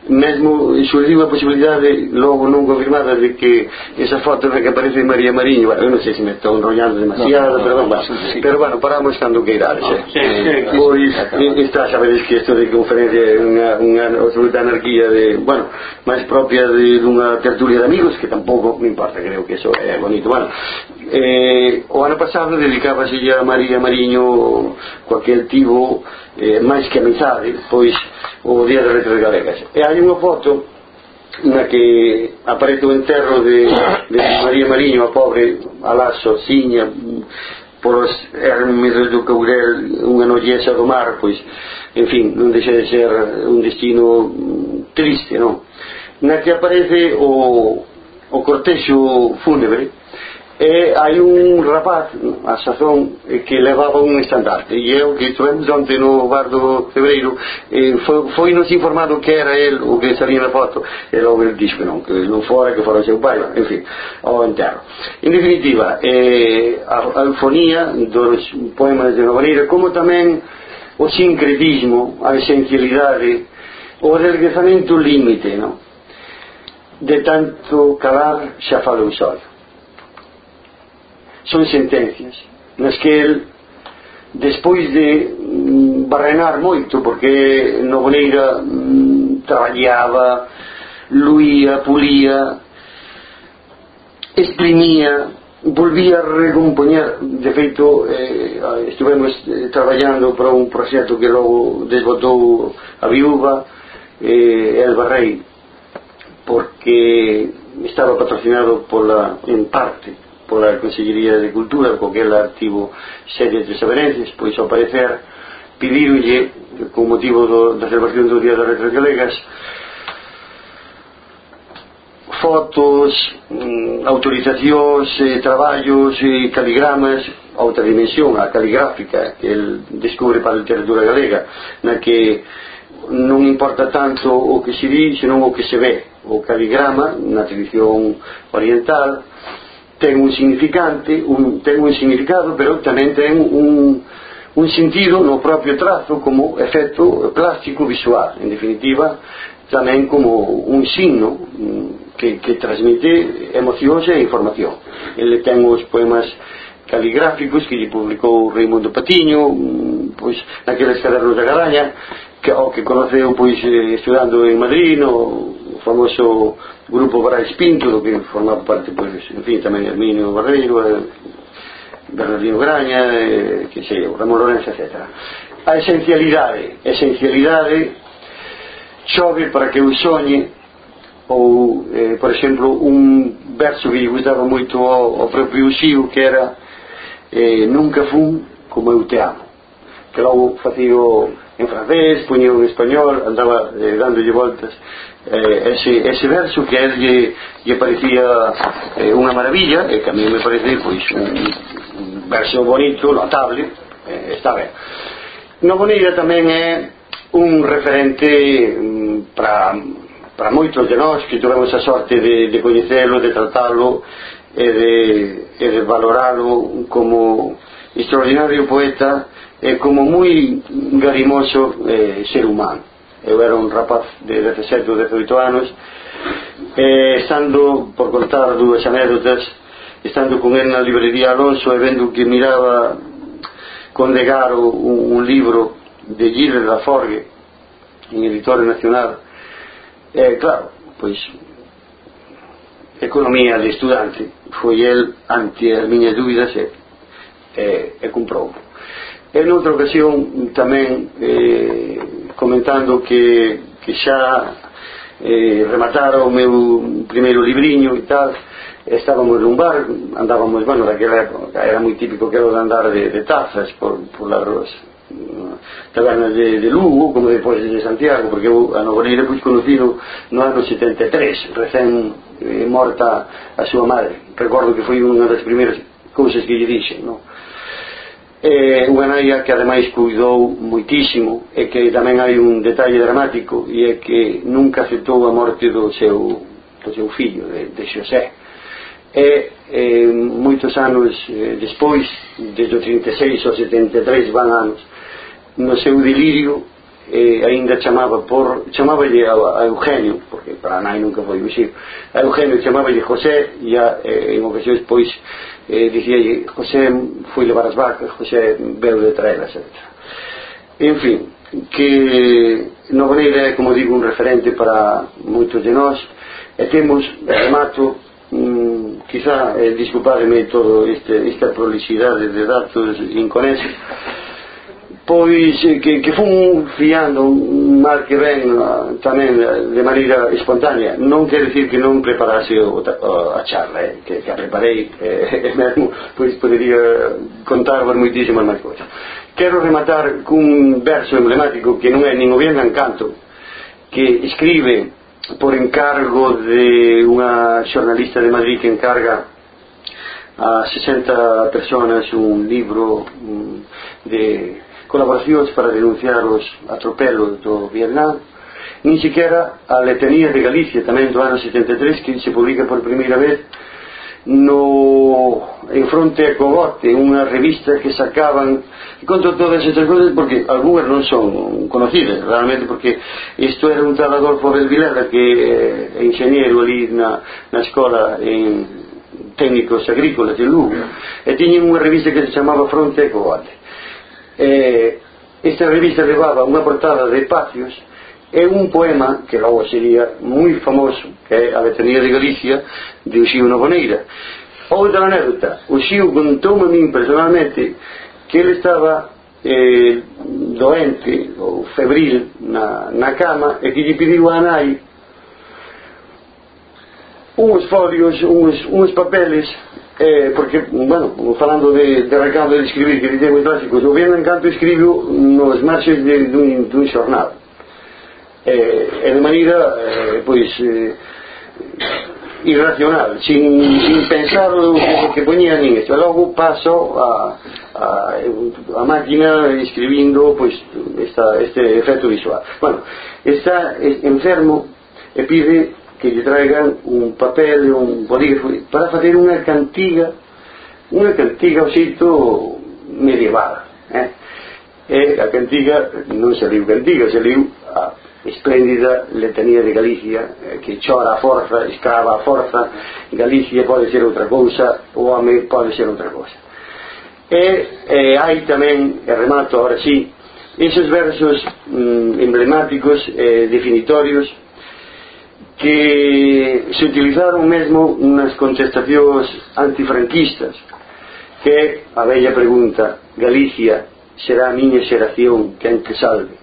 mesmo xurdiu a posibilidade logo non confirmada de que esa foto de que aparece María Mariño eu non sei se me estou enrollando demasiado no, no, perdón, no, va, sí. pero bueno, paramos cando que irades no, eh. sí, sí, sí, pois sí, está sabedes que isto de conferencia é unha, unha absoluta anarquía de, bueno, máis propia de dunha tertulia de amigos que tampouco me importa, creo que eso é bonito. Bueno, eh, o ano pasado dedicábase a María Mariño coaquel tivo eh, máis que amizade pois o Día das Letras Galegas. E hai hai unha foto na que aparece o enterro de, de María Mariño, a pobre, a laxo, por polos ermes do Caurel, unha noyesa do mar, pois, en fin, non deixa de ser un destino triste, non? Na que aparece o, o cortexo fúnebre, e hai un rapaz a sazón eh, que levaba un estandarte. E eu que estivemos onte no bar do Febreiro e foi, foi nos informado que era el o que salía na foto. E logo ele dixo que non, que non fora que fora seu pai. En fin, ao enterro. En definitiva eh, a, a eufonía dos poemas de Novaneira como tamén o sincretismo a esencialidade o relegazamento límite non? de tanto calar xa fala o sol son sentencias nas que el despois de mm, barrenar moito porque Nogueira mm, traballaba luía, pulía exprimía volvía a recompoñer. De feito eh, estivemos eh, traballando para un proxecto que logo desbotou a viúva eh, El Barrei porque estaba patrocinado pola en parte pola Consellería de Cultura co que ela artivo sede de saberencias pois ao parecer pedironlle con motivo do, da celebración do Día das Letras Galegas fotos, mm, autorizacións, eh, traballos, eh, caligramas, outra dimensión, a caligráfica, que el descubre para a literatura galega, na que non importa tanto o que se di, senón o que se ve. O caligrama, na tradición oriental, ten un significante, un, ten un significado, pero tamén ten un, un sentido no propio trazo como efecto plástico visual, en definitiva, tamén como un signo mm, que, que transmite emocións e información. Ele ten os poemas caligráficos que lle publicou Raimundo Patiño, mm, pois naqueles cadernos da Garaña, que o que conoceu pois eh, estudando en Madrid, no famoso grupo Brais Pinto, que formaba parte, pois, en fin, tamén Herminio Barreiro, eh, Bernardino Graña, eh, que sei, Ramón Lorenzo, etc. A esencialidade, esencialidade chove para que eu soñe ou, eh, por exemplo, un verso que lle gustaba moito ao, ao propio Xío, que era eh, Nunca fun como eu te amo que logo facía en francés, puñeu en español, andaba eh, dándolle voltas eh, ese, ese verso que a él lle, lle parecía eh, unha maravilla, e eh, que a mí me parece pois, un, un verso bonito, notable, eh, está ben. No tamén é un referente mm, para para moitos de nós que tivemos a sorte de, de coñecelo, de tratalo e de, e de valoralo como extraordinario poeta eh, como moi garimoso eh, ser humano. Eu era un rapaz de 17 ou 18 anos eh, estando por contar dúas anécdotas estando con ele na librería Alonso e vendo que miraba con degaro un, un libro de Gilles Laforgue en Editorio Nacional eh, claro, pois economía de estudante foi el ante as miñas dúbidas e, e, e comprou. En outra ocasión tamén eh, comentando que, que xa eh, rematara o meu primeiro libriño e tal estábamos nun bar andábamos, bueno, daquela época era moi típico que era de andar de, de tazas por, por las ruas tabernas de, de Lugo como depois de Santiago porque eu a Novoneira pois conocido no ano 73 recén eh, morta a súa madre recordo que foi unha das primeiras cousas que lle dixen no? eh, unha naia que ademais cuidou moitísimo e que tamén hai un detalle dramático e é que nunca aceptou a morte do seu, do seu fillo de, de Xosé e eh, moitos anos eh, eh despois desde o 36 ao 73 van anos no seu delirio eh, aínda chamaba por chamaballe a, a Eugenio porque para nai nunca foi o xío a Eugenio chamáballe José e a, eh, en ocasións pois eh, dicía José foi levar as vacas José veu de traelas etc. en fin que Novoneira é como digo un referente para moitos de nós e temos remato mm, quizá eh, disculpademe todo este, esta prolixidade de datos inconexos pois que, que fun fiando máis que ben tamén de maneira espontánea non quer dicir que non preparase o, a charla eh? que, que a preparei eh, mesmo, pois podería contarvos moitísimas máis cousas quero rematar cun verso emblemático que non é nin o bien canto que escribe por encargo de unha xornalista de Madrid que encarga a 60 personas un libro de colaboracións para denunciar os atropelos do Vietnam. Nin sequera a letanía de Galicia tamén do ano 73 que se publica por primeira vez no en fronte a Cogote unha revista que sacaban conto todas estas cousas porque algunhas non son conocidas realmente porque isto era un tal Adolfo Belvilera que é eh, ingeniero ali na, na escola en técnicos agrícolas de Lugo. E eh, tiñen unha revista que se chamaba Fronte a Cogote eh, esta revista levaba unha portada de Pacios e un poema que logo sería moi famoso que é a letanía de Galicia de Uxío Novoneira. Outra anécdota. Uxío contou a min personalmente que ele estaba eh, doente ou febril na, na cama e que lle pediu a nai uns folios, uns, uns papeles eh, porque, bueno, falando de, de recado de escribir que dicen moi clásicos, o bien Encanto escribiu nos marxes de, dun, dun xornal. Eh, e de maneira, eh, pois, eh, irracional, sin, sin pensar o que, que poñían nin isto. Logo paso a, a, a máquina escribindo pois, esta, este efecto visual. Bueno, está enfermo e pide que lle traigan un papel e un bolígrafo para facer unha cantiga unha cantiga ao xito medieval eh? e a cantiga non se liu cantiga se liu a espléndida letanía de Galicia eh, que chora a forza, escava a forza Galicia pode ser outra cousa o home pode ser outra cousa e, e hai tamén e remato ahora sí esos versos mm, emblemáticos e eh, definitorios que se utilizaron mesmo nas contestacións antifranquistas que a bella pregunta Galicia será a miña xeración quen que salve.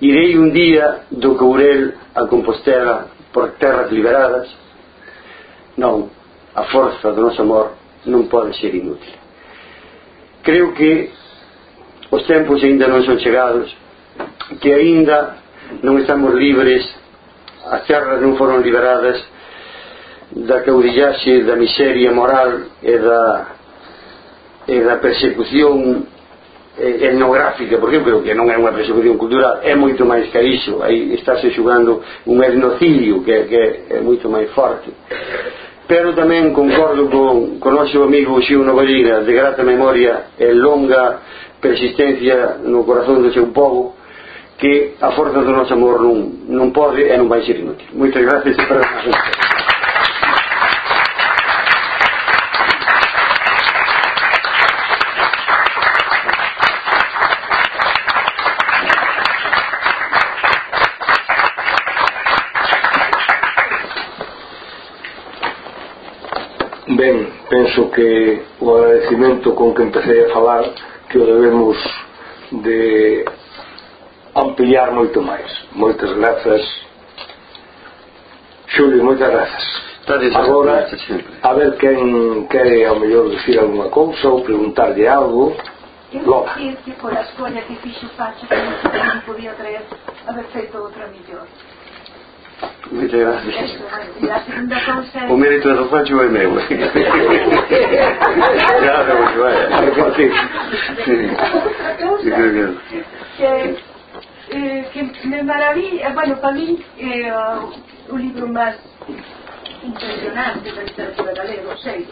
Irei un día do Courel a Compostela por terras liberadas. Non, a forza do noso amor non pode ser inútil. Creo que os tempos aínda non son chegados que aínda non estamos libres as terras non foron liberadas da caudillaxe, da miseria moral e da, e da persecución eh, etnográfica, por exemplo, que non é unha persecución cultural, é moito máis que iso, aí estáse xugando un etnocidio que, que é moito máis forte. Pero tamén concordo con, con noso amigo Xiu Novelina, de grata memoria e longa persistencia no corazón do seu povo, que a forza do noso amor non, non pode e non vai ser inútil. Moitas gracias e para a Ben, penso que o agradecimento con que empecé a falar que o debemos de ampliar moito máis. Moitas grazas. Xulio, moitas grazas. Agora a ver quen quere ao mellor dicir alguna cousa ou preguntarlle algo. Lola. por a escolla que fixo Pacho que non podía traer haber feito outra mellor Moitas gracias. O mérito do Pacho é meu. Claro, pois vai. Eu creo que eh, que me maravilla, eh, bueno, para mí é eh, oh, o libro máis impresionante da literatura galega, sei,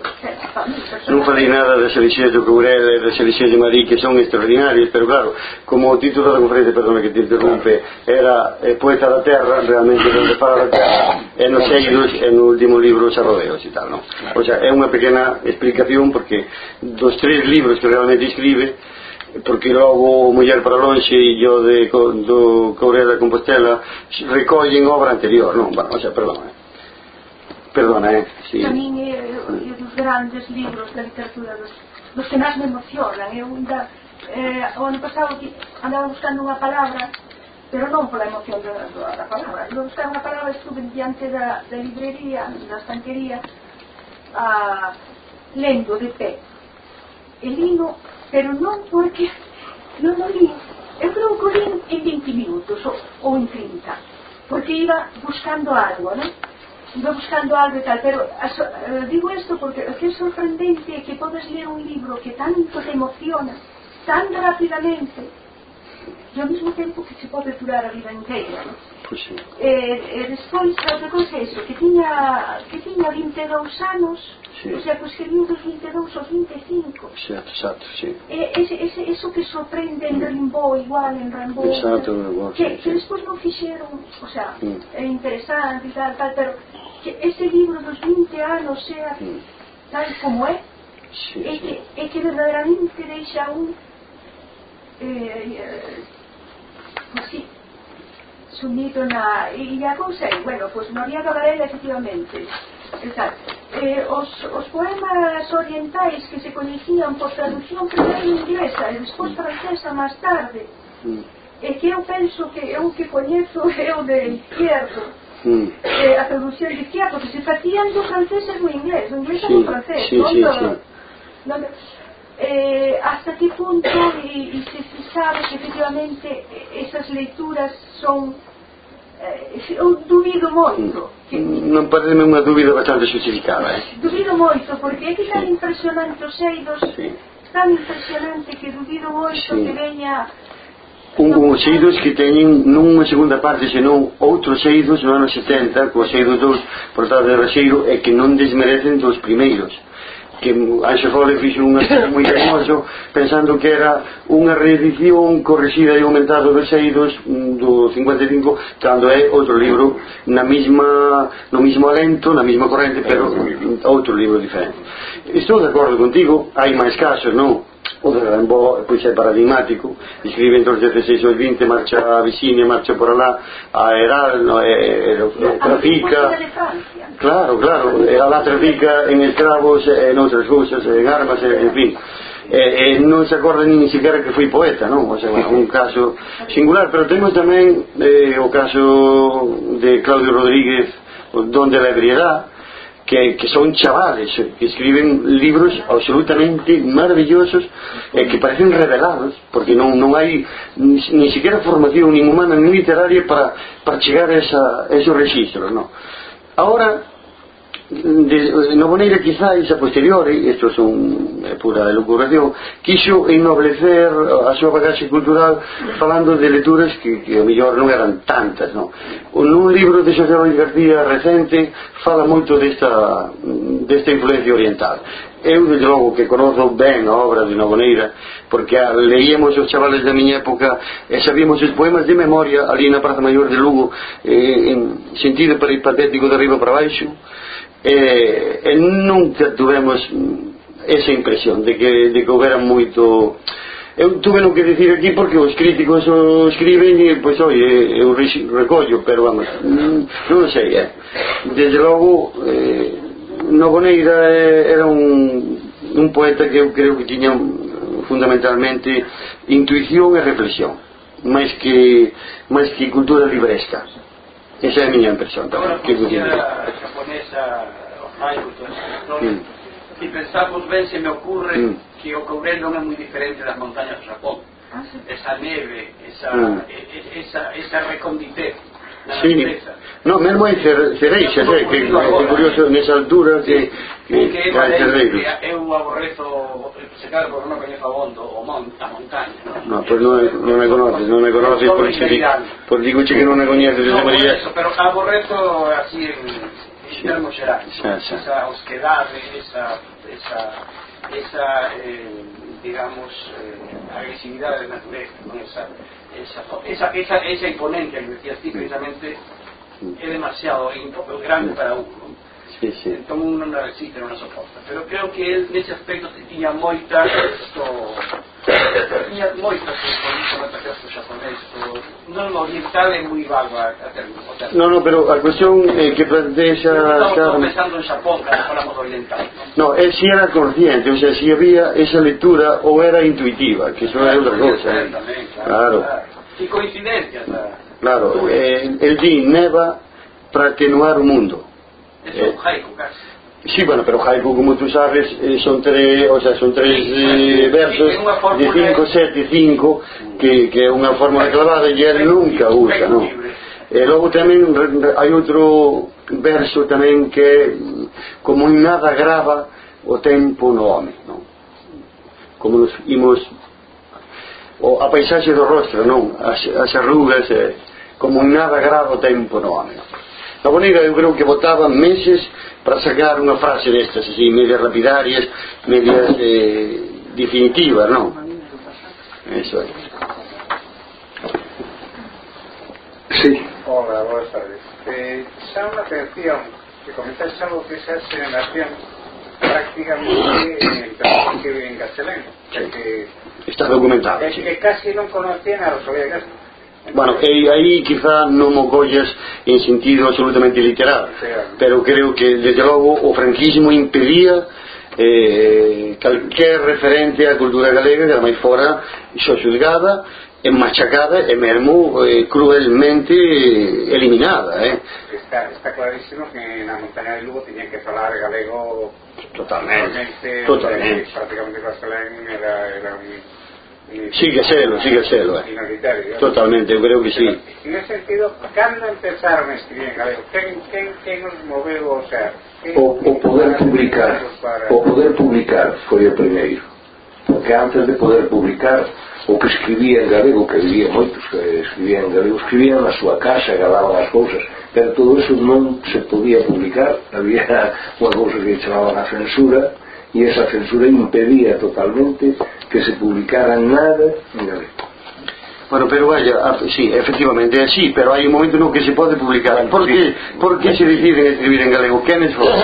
para mí Non falei nada de Selixello Courela e de Selixello Marí, que son extraordinarios, pero claro, como o título da conferencia, perdona que te interrompe, era eh, Poeta da Terra, realmente, donde para a terra, e nos seidos, e no último libro, os arrodeos e tal, non? O sea, é unha pequena explicación, porque dos tres libros que realmente escribe, porque logo Muller para Lonxe e yo de, do Corea da Compostela recollen obra anterior, non? Bueno, o sea, perdón, eh. Perdona, eh. Sí. Tamén é eh, dos grandes libros da literatura dos, dos que máis me emocionan. Eu ainda, eh, o ano pasado andaba buscando unha palabra pero non pola emoción da, da palabra. Eu buscaba unha palabra, estuve diante da, da librería, da estanquería, a, lendo de pé. E lino pero non porque non o li eu creo que o li en 20 minutos ou en 30 porque iba buscando algo non? iba buscando algo e tal pero a, eh, digo isto porque o que é sorprendente é que podes ler un libro que tanto te emociona tan rapidamente e ao mesmo tempo que se pode durar a vida inteira non? Pois e, e despois outra é iso, que tiña, que tiña 22 anos, sí. o sea, pois que viu dos 22 aos 25. Certo, exacto, sí. E, ese, ese, eso que sorprende en mm. Rimbaud, igual, en Rimbaud. Exacto, en que, sí, que despois non fixeron, o sea, mm. é interesante e tal, tal, pero que ese libro dos 20 anos sea mm. tal como é, sí, é, sí. Que, é que verdadeiramente deixa un... Eh, eh, así, sumido na e acousei, bueno, pois María Ría do efectivamente exacto eh, os, os poemas orientais que se coñecían por traducción primeiro inglesa e despois francesa máis tarde mm. e que eu penso que eu que coñezo é o de izquierdo mm. eh, a traducción de izquierdo que se facían do francés e do inglés do inglés sí, do francés sí, non, sí, do, sí. Non, eh, hasta que punto e, e se, se sabe que efectivamente esas leituras son Eh, Eu duvido moito. Que... Mm, non parece unha dúbida bastante justificada. eh? Duvido moito, porque é que tan sí. impresionante os eidos, sí. tan impresionante que duvido moito sí. que veña un, uns eidos que teñen nunha segunda parte senón outros eidos no ano 70 cos eidos dos portados de Raxeiro e que non desmerecen dos primeiros que Anxo Fole fixo un artigo moi hermoso pensando que era unha reedición corrixida e aumentada de seidos mm, do 55 cando é outro libro na mesma, no mismo alento na mesma corrente pero outro libro diferente estou de acordo contigo hai máis casos, non? o Rambo, pois é paradigmático, escribe entre os 16 e os 20, marcha a Vicinia, marcha por alá, a Heral, no, e, e, trafica... Claro, claro, Heralá trafica en escravos, en eh, outras cousas, en armas, en fin. Eh, e non se acorda nin siquiera que foi poeta, non? O sea, bueno, un caso singular, pero temos tamén eh, o caso de Claudio Rodríguez, o don de la ebriedad, que, que son chavales eh, que escriben libros absolutamente maravillosos eh, que parecen revelados porque non, non hai ni, ni siquiera formación nin humana nin literaria para, para chegar a, esa, a esos registros no. ahora de, eh, maneira quizáis a posteriori isto é un, é pura elucubración quixo ennoblecer a súa bagaxe cultural falando de lecturas que, que a mellor non eran tantas non? nun libro de Xosé Luis García recente fala moito desta, desta influencia oriental eu de logo que conozo ben a obra de Novoneira porque a, leíamos os chavales da miña época e sabíamos os poemas de memoria ali na Praza Maior de Lugo eh, en sentido peripatético de arriba para baixo eh, e nunca tuvemos esa impresión de que, de que houbera moito eu tuve no que dicir aquí porque os críticos o escriben e pois oi, eu recollo pero vamos, mm, non sei eh. desde logo eh, Novoneira eh, era un, un poeta que eu creo que tiña fundamentalmente intuición e reflexión máis que máis que cultura libresca Esa es mi impresión. Ahora, ¿qué japonesa, Washington, mm. si pensamos, ven, se me ocurre mm. que Ocurre no es muy diferente de las montañas de Japón. Ah, sí. Esa nieve, esa, mm. e, e, esa, esa reconditez. Sí. No, mesmo en Cereixa, sei, que é curioso, nesa altura que, que, que é Cerdeiros. Eu aborrezo, se claro, porque non coñezo abondo, o mon, a montaña. No, pois non, non me conoces, non me conoces, por, si, por digoche que non me coñeces de no, María. Eso, pero aborrezo así en, en termos xerais, esa osquedade, esa, esa, esa eh, digamos, eh, agresividad de la naturaleza, ¿no? esa, esa, esa, esa, imponente agresividad simplemente es demasiado grande para uno. sí, sì. Come un, sì, per una soporta pero creo che nesse aspetto tinha tiña moita tinha molta questo, questo o non é muy vago a, a términos. No, no, pero a cuestión eh, que plantexa Estamos Sharon... pensando en Japón, que hablamos oriental. No, no él sí era consciente, o sea, si había esa lectura o era intuitiva, que eso era outra otra cosa. Eh. Claro, e Y coincidencias. Claro, eh, el di neva para atenuar o mundo. Eso é un haiku casi. Sí, bueno, pero haiku, como tú sabes, eh, son tres, o sea, son tres eh, versos de 5, 7, 5, que, que é unha fórmula clavada e él nunca usa, non? E eh, logo tamén hai outro verso tamén que como en nada grava o tempo no home, non? Como nos imos o a paisaxe do rostro, non? As, as arrugas, eh, como en nada grava o tempo no home, non? A Bonega eu creo que votaban meses para sacar unha frase destas, así, medias lapidarias, medias eh, definitivas, non? Eso é. Sí. Hola, boas tardes. Eh, chama atención que comentáis algo que esa xeración prácticamente en que vive en castelán. Sí. Que, Está documentado. Es sí. que casi non conocían a Rosalía de Castro. Bueno, eh, e aí quizá non mo colles en sentido absolutamente literal pero creo que desde logo o franquismo impedía eh, calquer referente á cultura galega que era máis fora xojuzgada e eh, machacada eh, e mesmo eh, cruelmente eliminada eh. está, está clarísimo que na montaña de Lugo tiña que falar galego totalmente, totalmente. totalmente. prácticamente o era, era un Sí que selo, sí que selo. Eh. Totalmente, eu creo que sí. Nese sentido, cando empezaron a escribir en galego? Quen, quen, quen os moveu ao ser? O, o poder publicar, para... o poder publicar foi o primeiro. Porque antes de poder publicar, o que escribía en galego, que vivía moitos que escribían en galego, escribían na súa casa, galaban as cousas, pero todo eso non se podía publicar, había unha cousa que chamaban a censura, e esa censura impedía totalmente que se publicara nada en galego. Bueno, pero vaya, ah, sí, efectivamente, sí, pero hai un momento no que se pode publicar. Por que, por que se decide escribir en galego? Quenes vos?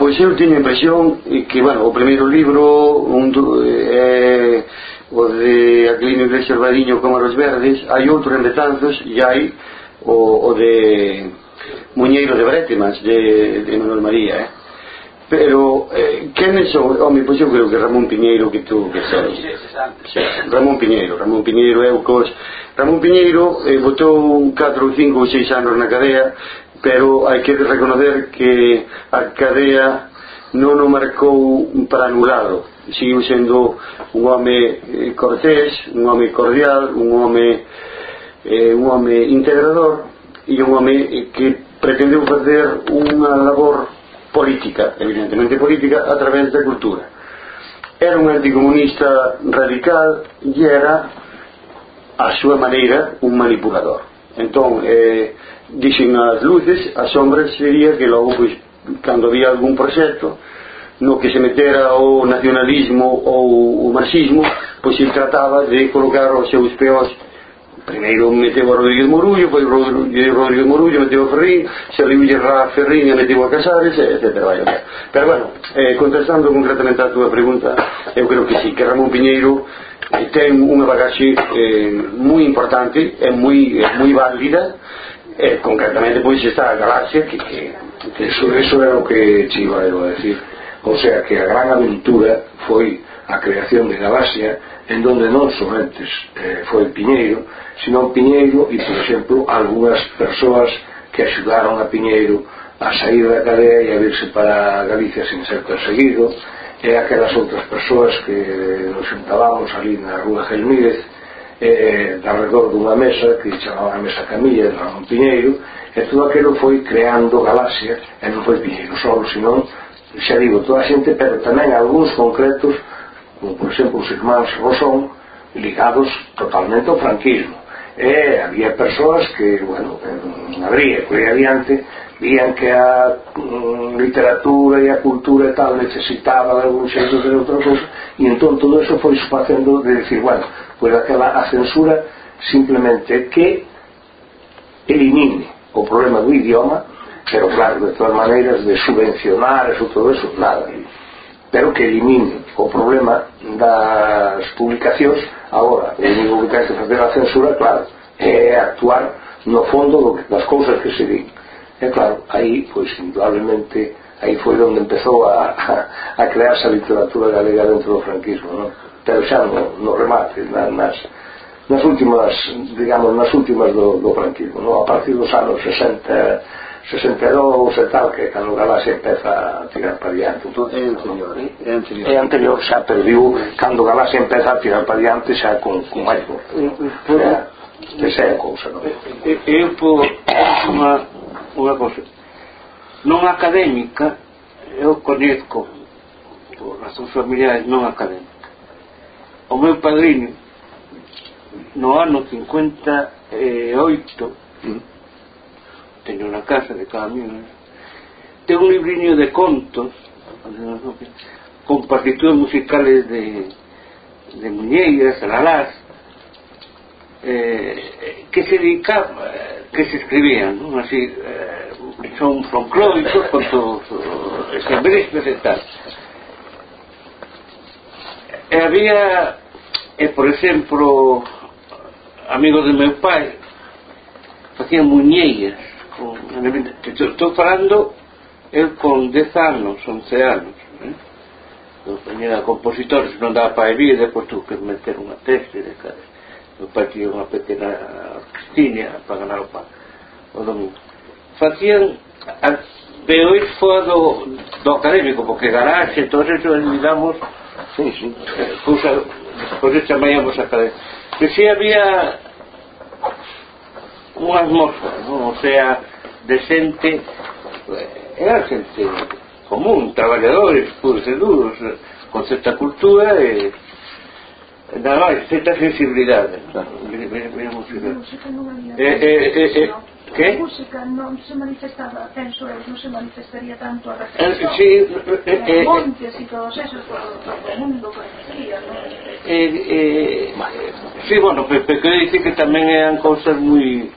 Pois eu teño a impresión que, bueno, o primeiro libro, un, eh, o de Aquilino Iglesias Badiño con Aros Verdes, hai outro en Betanzos e hai o, o de Muñeiro de Brétimas, de, de Manuel María, eh? Pero, eh, quen é o home? Pois eu creo que Ramón Piñeiro que tú que sabes. Sí, Ramón Piñeiro, Ramón Piñeiro é o cos. Ramón Piñeiro eh, botou 4 ou 5 ou 6 anos na cadea, pero hai que reconocer que a cadea non o marcou para anulado. Siguiu sendo un home eh, cortés, un home cordial, un home eh, un home integrador e un home eh, que pretendeu facer unha labor política, evidentemente política, a través da cultura. Era un anticomunista radical e era, a súa maneira, un manipulador. Entón, eh, dixen as luces, as sombras sería que logo, pois, cando había algún proxecto, no que se metera o nacionalismo ou o marxismo, pois ele trataba de colocar os seus peos Primeiro meteu a Rodríguez Morullo, pois Rodríguez Morullo meteu a Ferrín, se arribulle a Ferrín e meteu a Casares, etc. Vai, vai. Pero bueno, eh, contestando concretamente a túa pregunta, eu creo que sí, que Ramón Piñeiro eh, ten unha bagaxe eh, moi importante, é moi, é moi válida, eh, concretamente pois está a galaxia que, que, que... Eso, eso era o que te iba a decir. O sea, que a gran aventura foi a creación de Galaxia en donde non somente eh, foi Piñeiro sino Piñeiro e por exemplo algunhas persoas que axudaron a Piñeiro a sair da cadea e a virse para Galicia sin ser perseguido eh, e aquelas outras persoas que nos sentábamos ali na Rúa Gelmírez eh, eh de alrededor dunha mesa que chamaba a mesa Camilla de Ramón Piñeiro e todo aquilo foi creando galaxia e non foi Piñeiro solo, senón xa digo, toda a xente pero tamén algúns concretos como por exemplo os irmáns Rosón, ligados totalmente ao franquismo. E había persoas que, bueno, en Madrid e por aí adiante, vían que a mm, literatura e a cultura e tal necesitaba de algún xeito de outra cousa, e entón todo eso foi facendo de decir, bueno, pois pues aquela a censura simplemente que elimine o problema do idioma, pero claro, de todas maneiras, de subvencionar eso, todo eso, nada pero que elimine o problema das publicacións agora, o único que tens que facer a censura, claro, é actuar no fondo do que, das cousas que se din e claro, aí, pois, indudablemente aí foi onde empezou a, a, a crearse a literatura galega dentro do franquismo non? pero xa no, no remate na, nas, nas últimas digamos, nas últimas do, do franquismo non? a partir dos anos 60 62 e tal, que cando Galaxia empeza a tirar para diante. É, anterior, non? é anterior. É anterior, xa perdiu, cando Galaxia empeza a tirar para diante xa con, con máis voto. Eh, eh, Esa é a cousa, non? Eh, eu por unha, unha cousa. Non académica, eu conezco por razóns familiares non académica. O meu padrino, no ano 58, mm teño na casa de cada mil ten un libriño de contos con partituras musicales de de Muñeiras, Alalás eh, que se dedicaba eh, que se escribían ¿no? así eh, son folclóricos contos escambristas e tal. E había e por exemplo amigos de meu pai facían muñeiras estou falando eu con 10 anos 11 anos eh? eu tenía compositores non daba para vivir depois tuve que meter unha tese de cada meu pai tiña unha pequena cristiña para ganar o pan o domingo facían as peor fora do, do académico porque garaxe, todo eso digamos sí, sí. cousa por eso chamáamos académico que si había unhas moscas non? o sea de xente era eh, xente común, traballadores puros e duros con certa cultura e nada máis, certa sensibilidade claro. e, e, e, e, que? A música non eh, eh, se manifestaba, penso eu, non se manifestaría tanto a reflexión. Eh, ah, sí, eh, eh, montes e todos esos, todo o mundo coñecía, non? Eh, eh, sí, bueno, pero, pero quero dicir que tamén eran cousas moi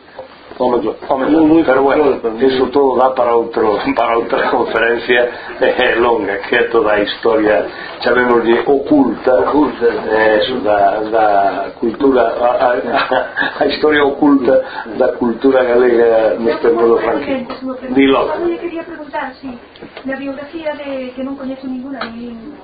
Tome yo. Yo. Muy, muy Pero bueno, iso todo dá para outro para outra conferencia eh, longa, que é toda a historia chamémoslle oculta, oculta eh, eso, da, da cultura a, a, a, a historia oculta da cultura galega neste mundo franquismo. Dilo. Eu quería preguntar, si na biografía de que non coñezo ninguna nin,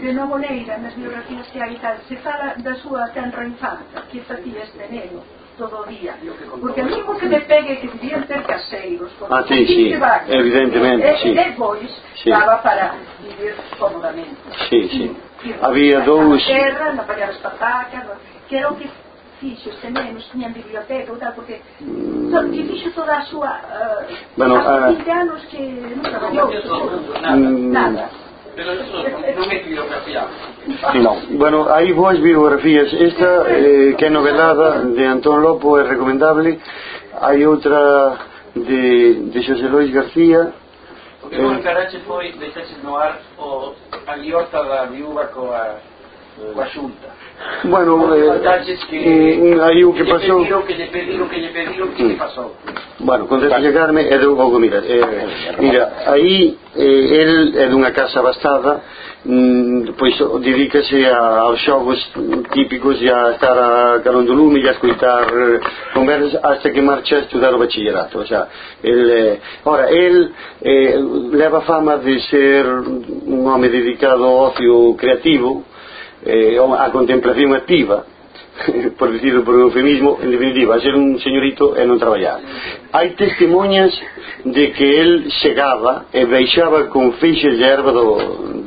de Novo Neira nas biografías que hai tal se fala da súa tenra infanta que facía este neno todo o día. Porque mesmo que me pegue que devían ter caseiros, ah, sí, sim. Bares, evidentemente, e, sim. depois sí. daba para vivir cómodamente sí, sí. E, Havia dous... Na terra, na Palhares Patacas, que era o que fixo, este nenos tiñan biblioteca, tal, porque mm. que fixo toda a súa... Uh, bueno, há uh, eh, anos que non traballou, nada. Mm. nada. Pero eso non é biografía. Non. Bueno, hai boas biografías. Esta, eh, que é novelada de Antón Lopo, é recomendable. Hai outra de, de Xosé Lois García. O que eh, Carache foi deixarse no ar o, a liorta da viúva coa coa xunta bueno eh, que, eh, aí o que pasou que lle pediron que lle pediron que lle mm. pasou bueno, contestalle Carme é de algo, eh, mira eh, mira, aí eh, el é dunha casa bastada, mm, pois dedícase a, aos xogos típicos e a estar a carón do lume e a escutar conversas hasta que marcha a estudar o bachillerato o sea, el, eh, ora, el eh, leva fama de ser un home dedicado ao ocio creativo eh, a contemplación activa por decirlo por un eufemismo en definitiva, ser un señorito e non traballar hai testemunhas de que el chegaba e baixaba con feixes de erva do,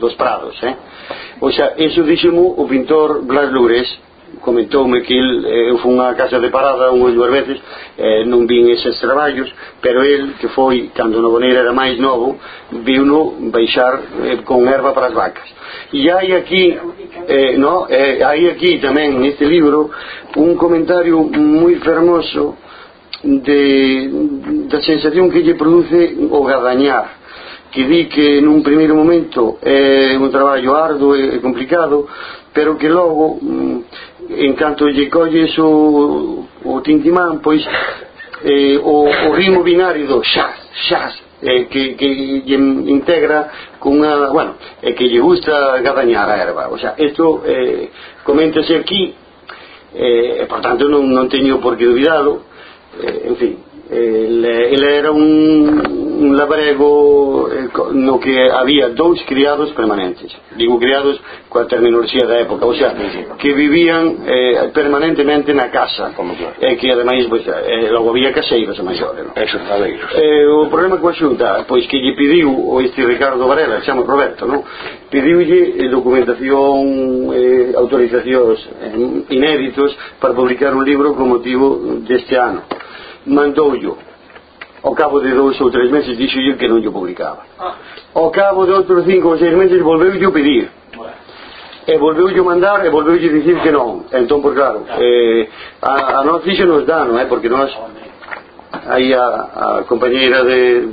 dos prados eh? o xa, eso díxemo o pintor Blas Lourés comentoume que el, eh, eu fui unha casa de parada unhas dúas veces eh, non vin eses traballos pero el que foi cando no Boneira era máis novo viu-no baixar eh, con erva para as vacas. E hai aquí eh, no, eh, hai aquí tamén neste libro un comentario moi fermoso de, da sensación que lle produce o gadañar que di que nun primeiro momento é eh, un traballo arduo e complicado pero que logo mm, en canto lle colles o, o tintimán pois eh, o, o ritmo binario do xas, xas eh, que, que lle integra cunha, bueno, eh, que lle gusta gadañar a erva. O sea, isto eh, coméntase aquí eh, e por tanto non, non teño por que dubidalo eh, en fin. Eh, ele era un, un labrego eh, no que había dous criados permanentes. Digo criados coa terminoloxía da época, o sea, que vivían eh, permanentemente na casa, como claro. e eh, que ademais pois, eh, logo había caseiros a maior, no? E. Eh, o problema coa xunta, pois que lle pediu o este Ricardo Varela, chama Roberto, non? Pediulle documentación, eh, autorizacións eh, inéditos para publicar un libro con motivo deste ano mandou ao cabo de dous ou tres meses dixo que non lle publicaba. Ah. Ao cabo de outros cinco ou seis meses volveu o pedir. E volveu o mandar e volveu o dicir que non. Entón, por claro ah. eh, a, a nós fixo nos dano eh, porque nós aí a, a compañeira de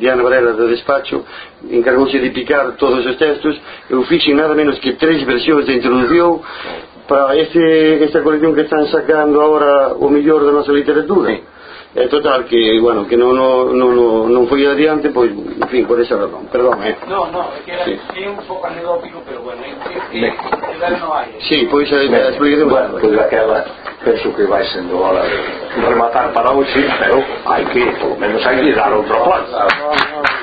Diana Varela do despacho encargouse de picar todos os textos. Eu fixe nada menos que tres versións de introducción para este, esta colección que están sacando agora o mellor da nosa literatura. Sí é total que, bueno, que non, non, non, non foi adiante, pois, en fin, por esa razón. Perdón, eh. No, no, é que era, sí. é un pouco anecdótico, pero bueno, é que é, dar no aire. Sí, pois a, a explicación. Bueno, pois aquela, penso que vai sendo hora de rematar para hoxe, pero hai que, polo menos hai que dar outro plan. Claro, claro, claro.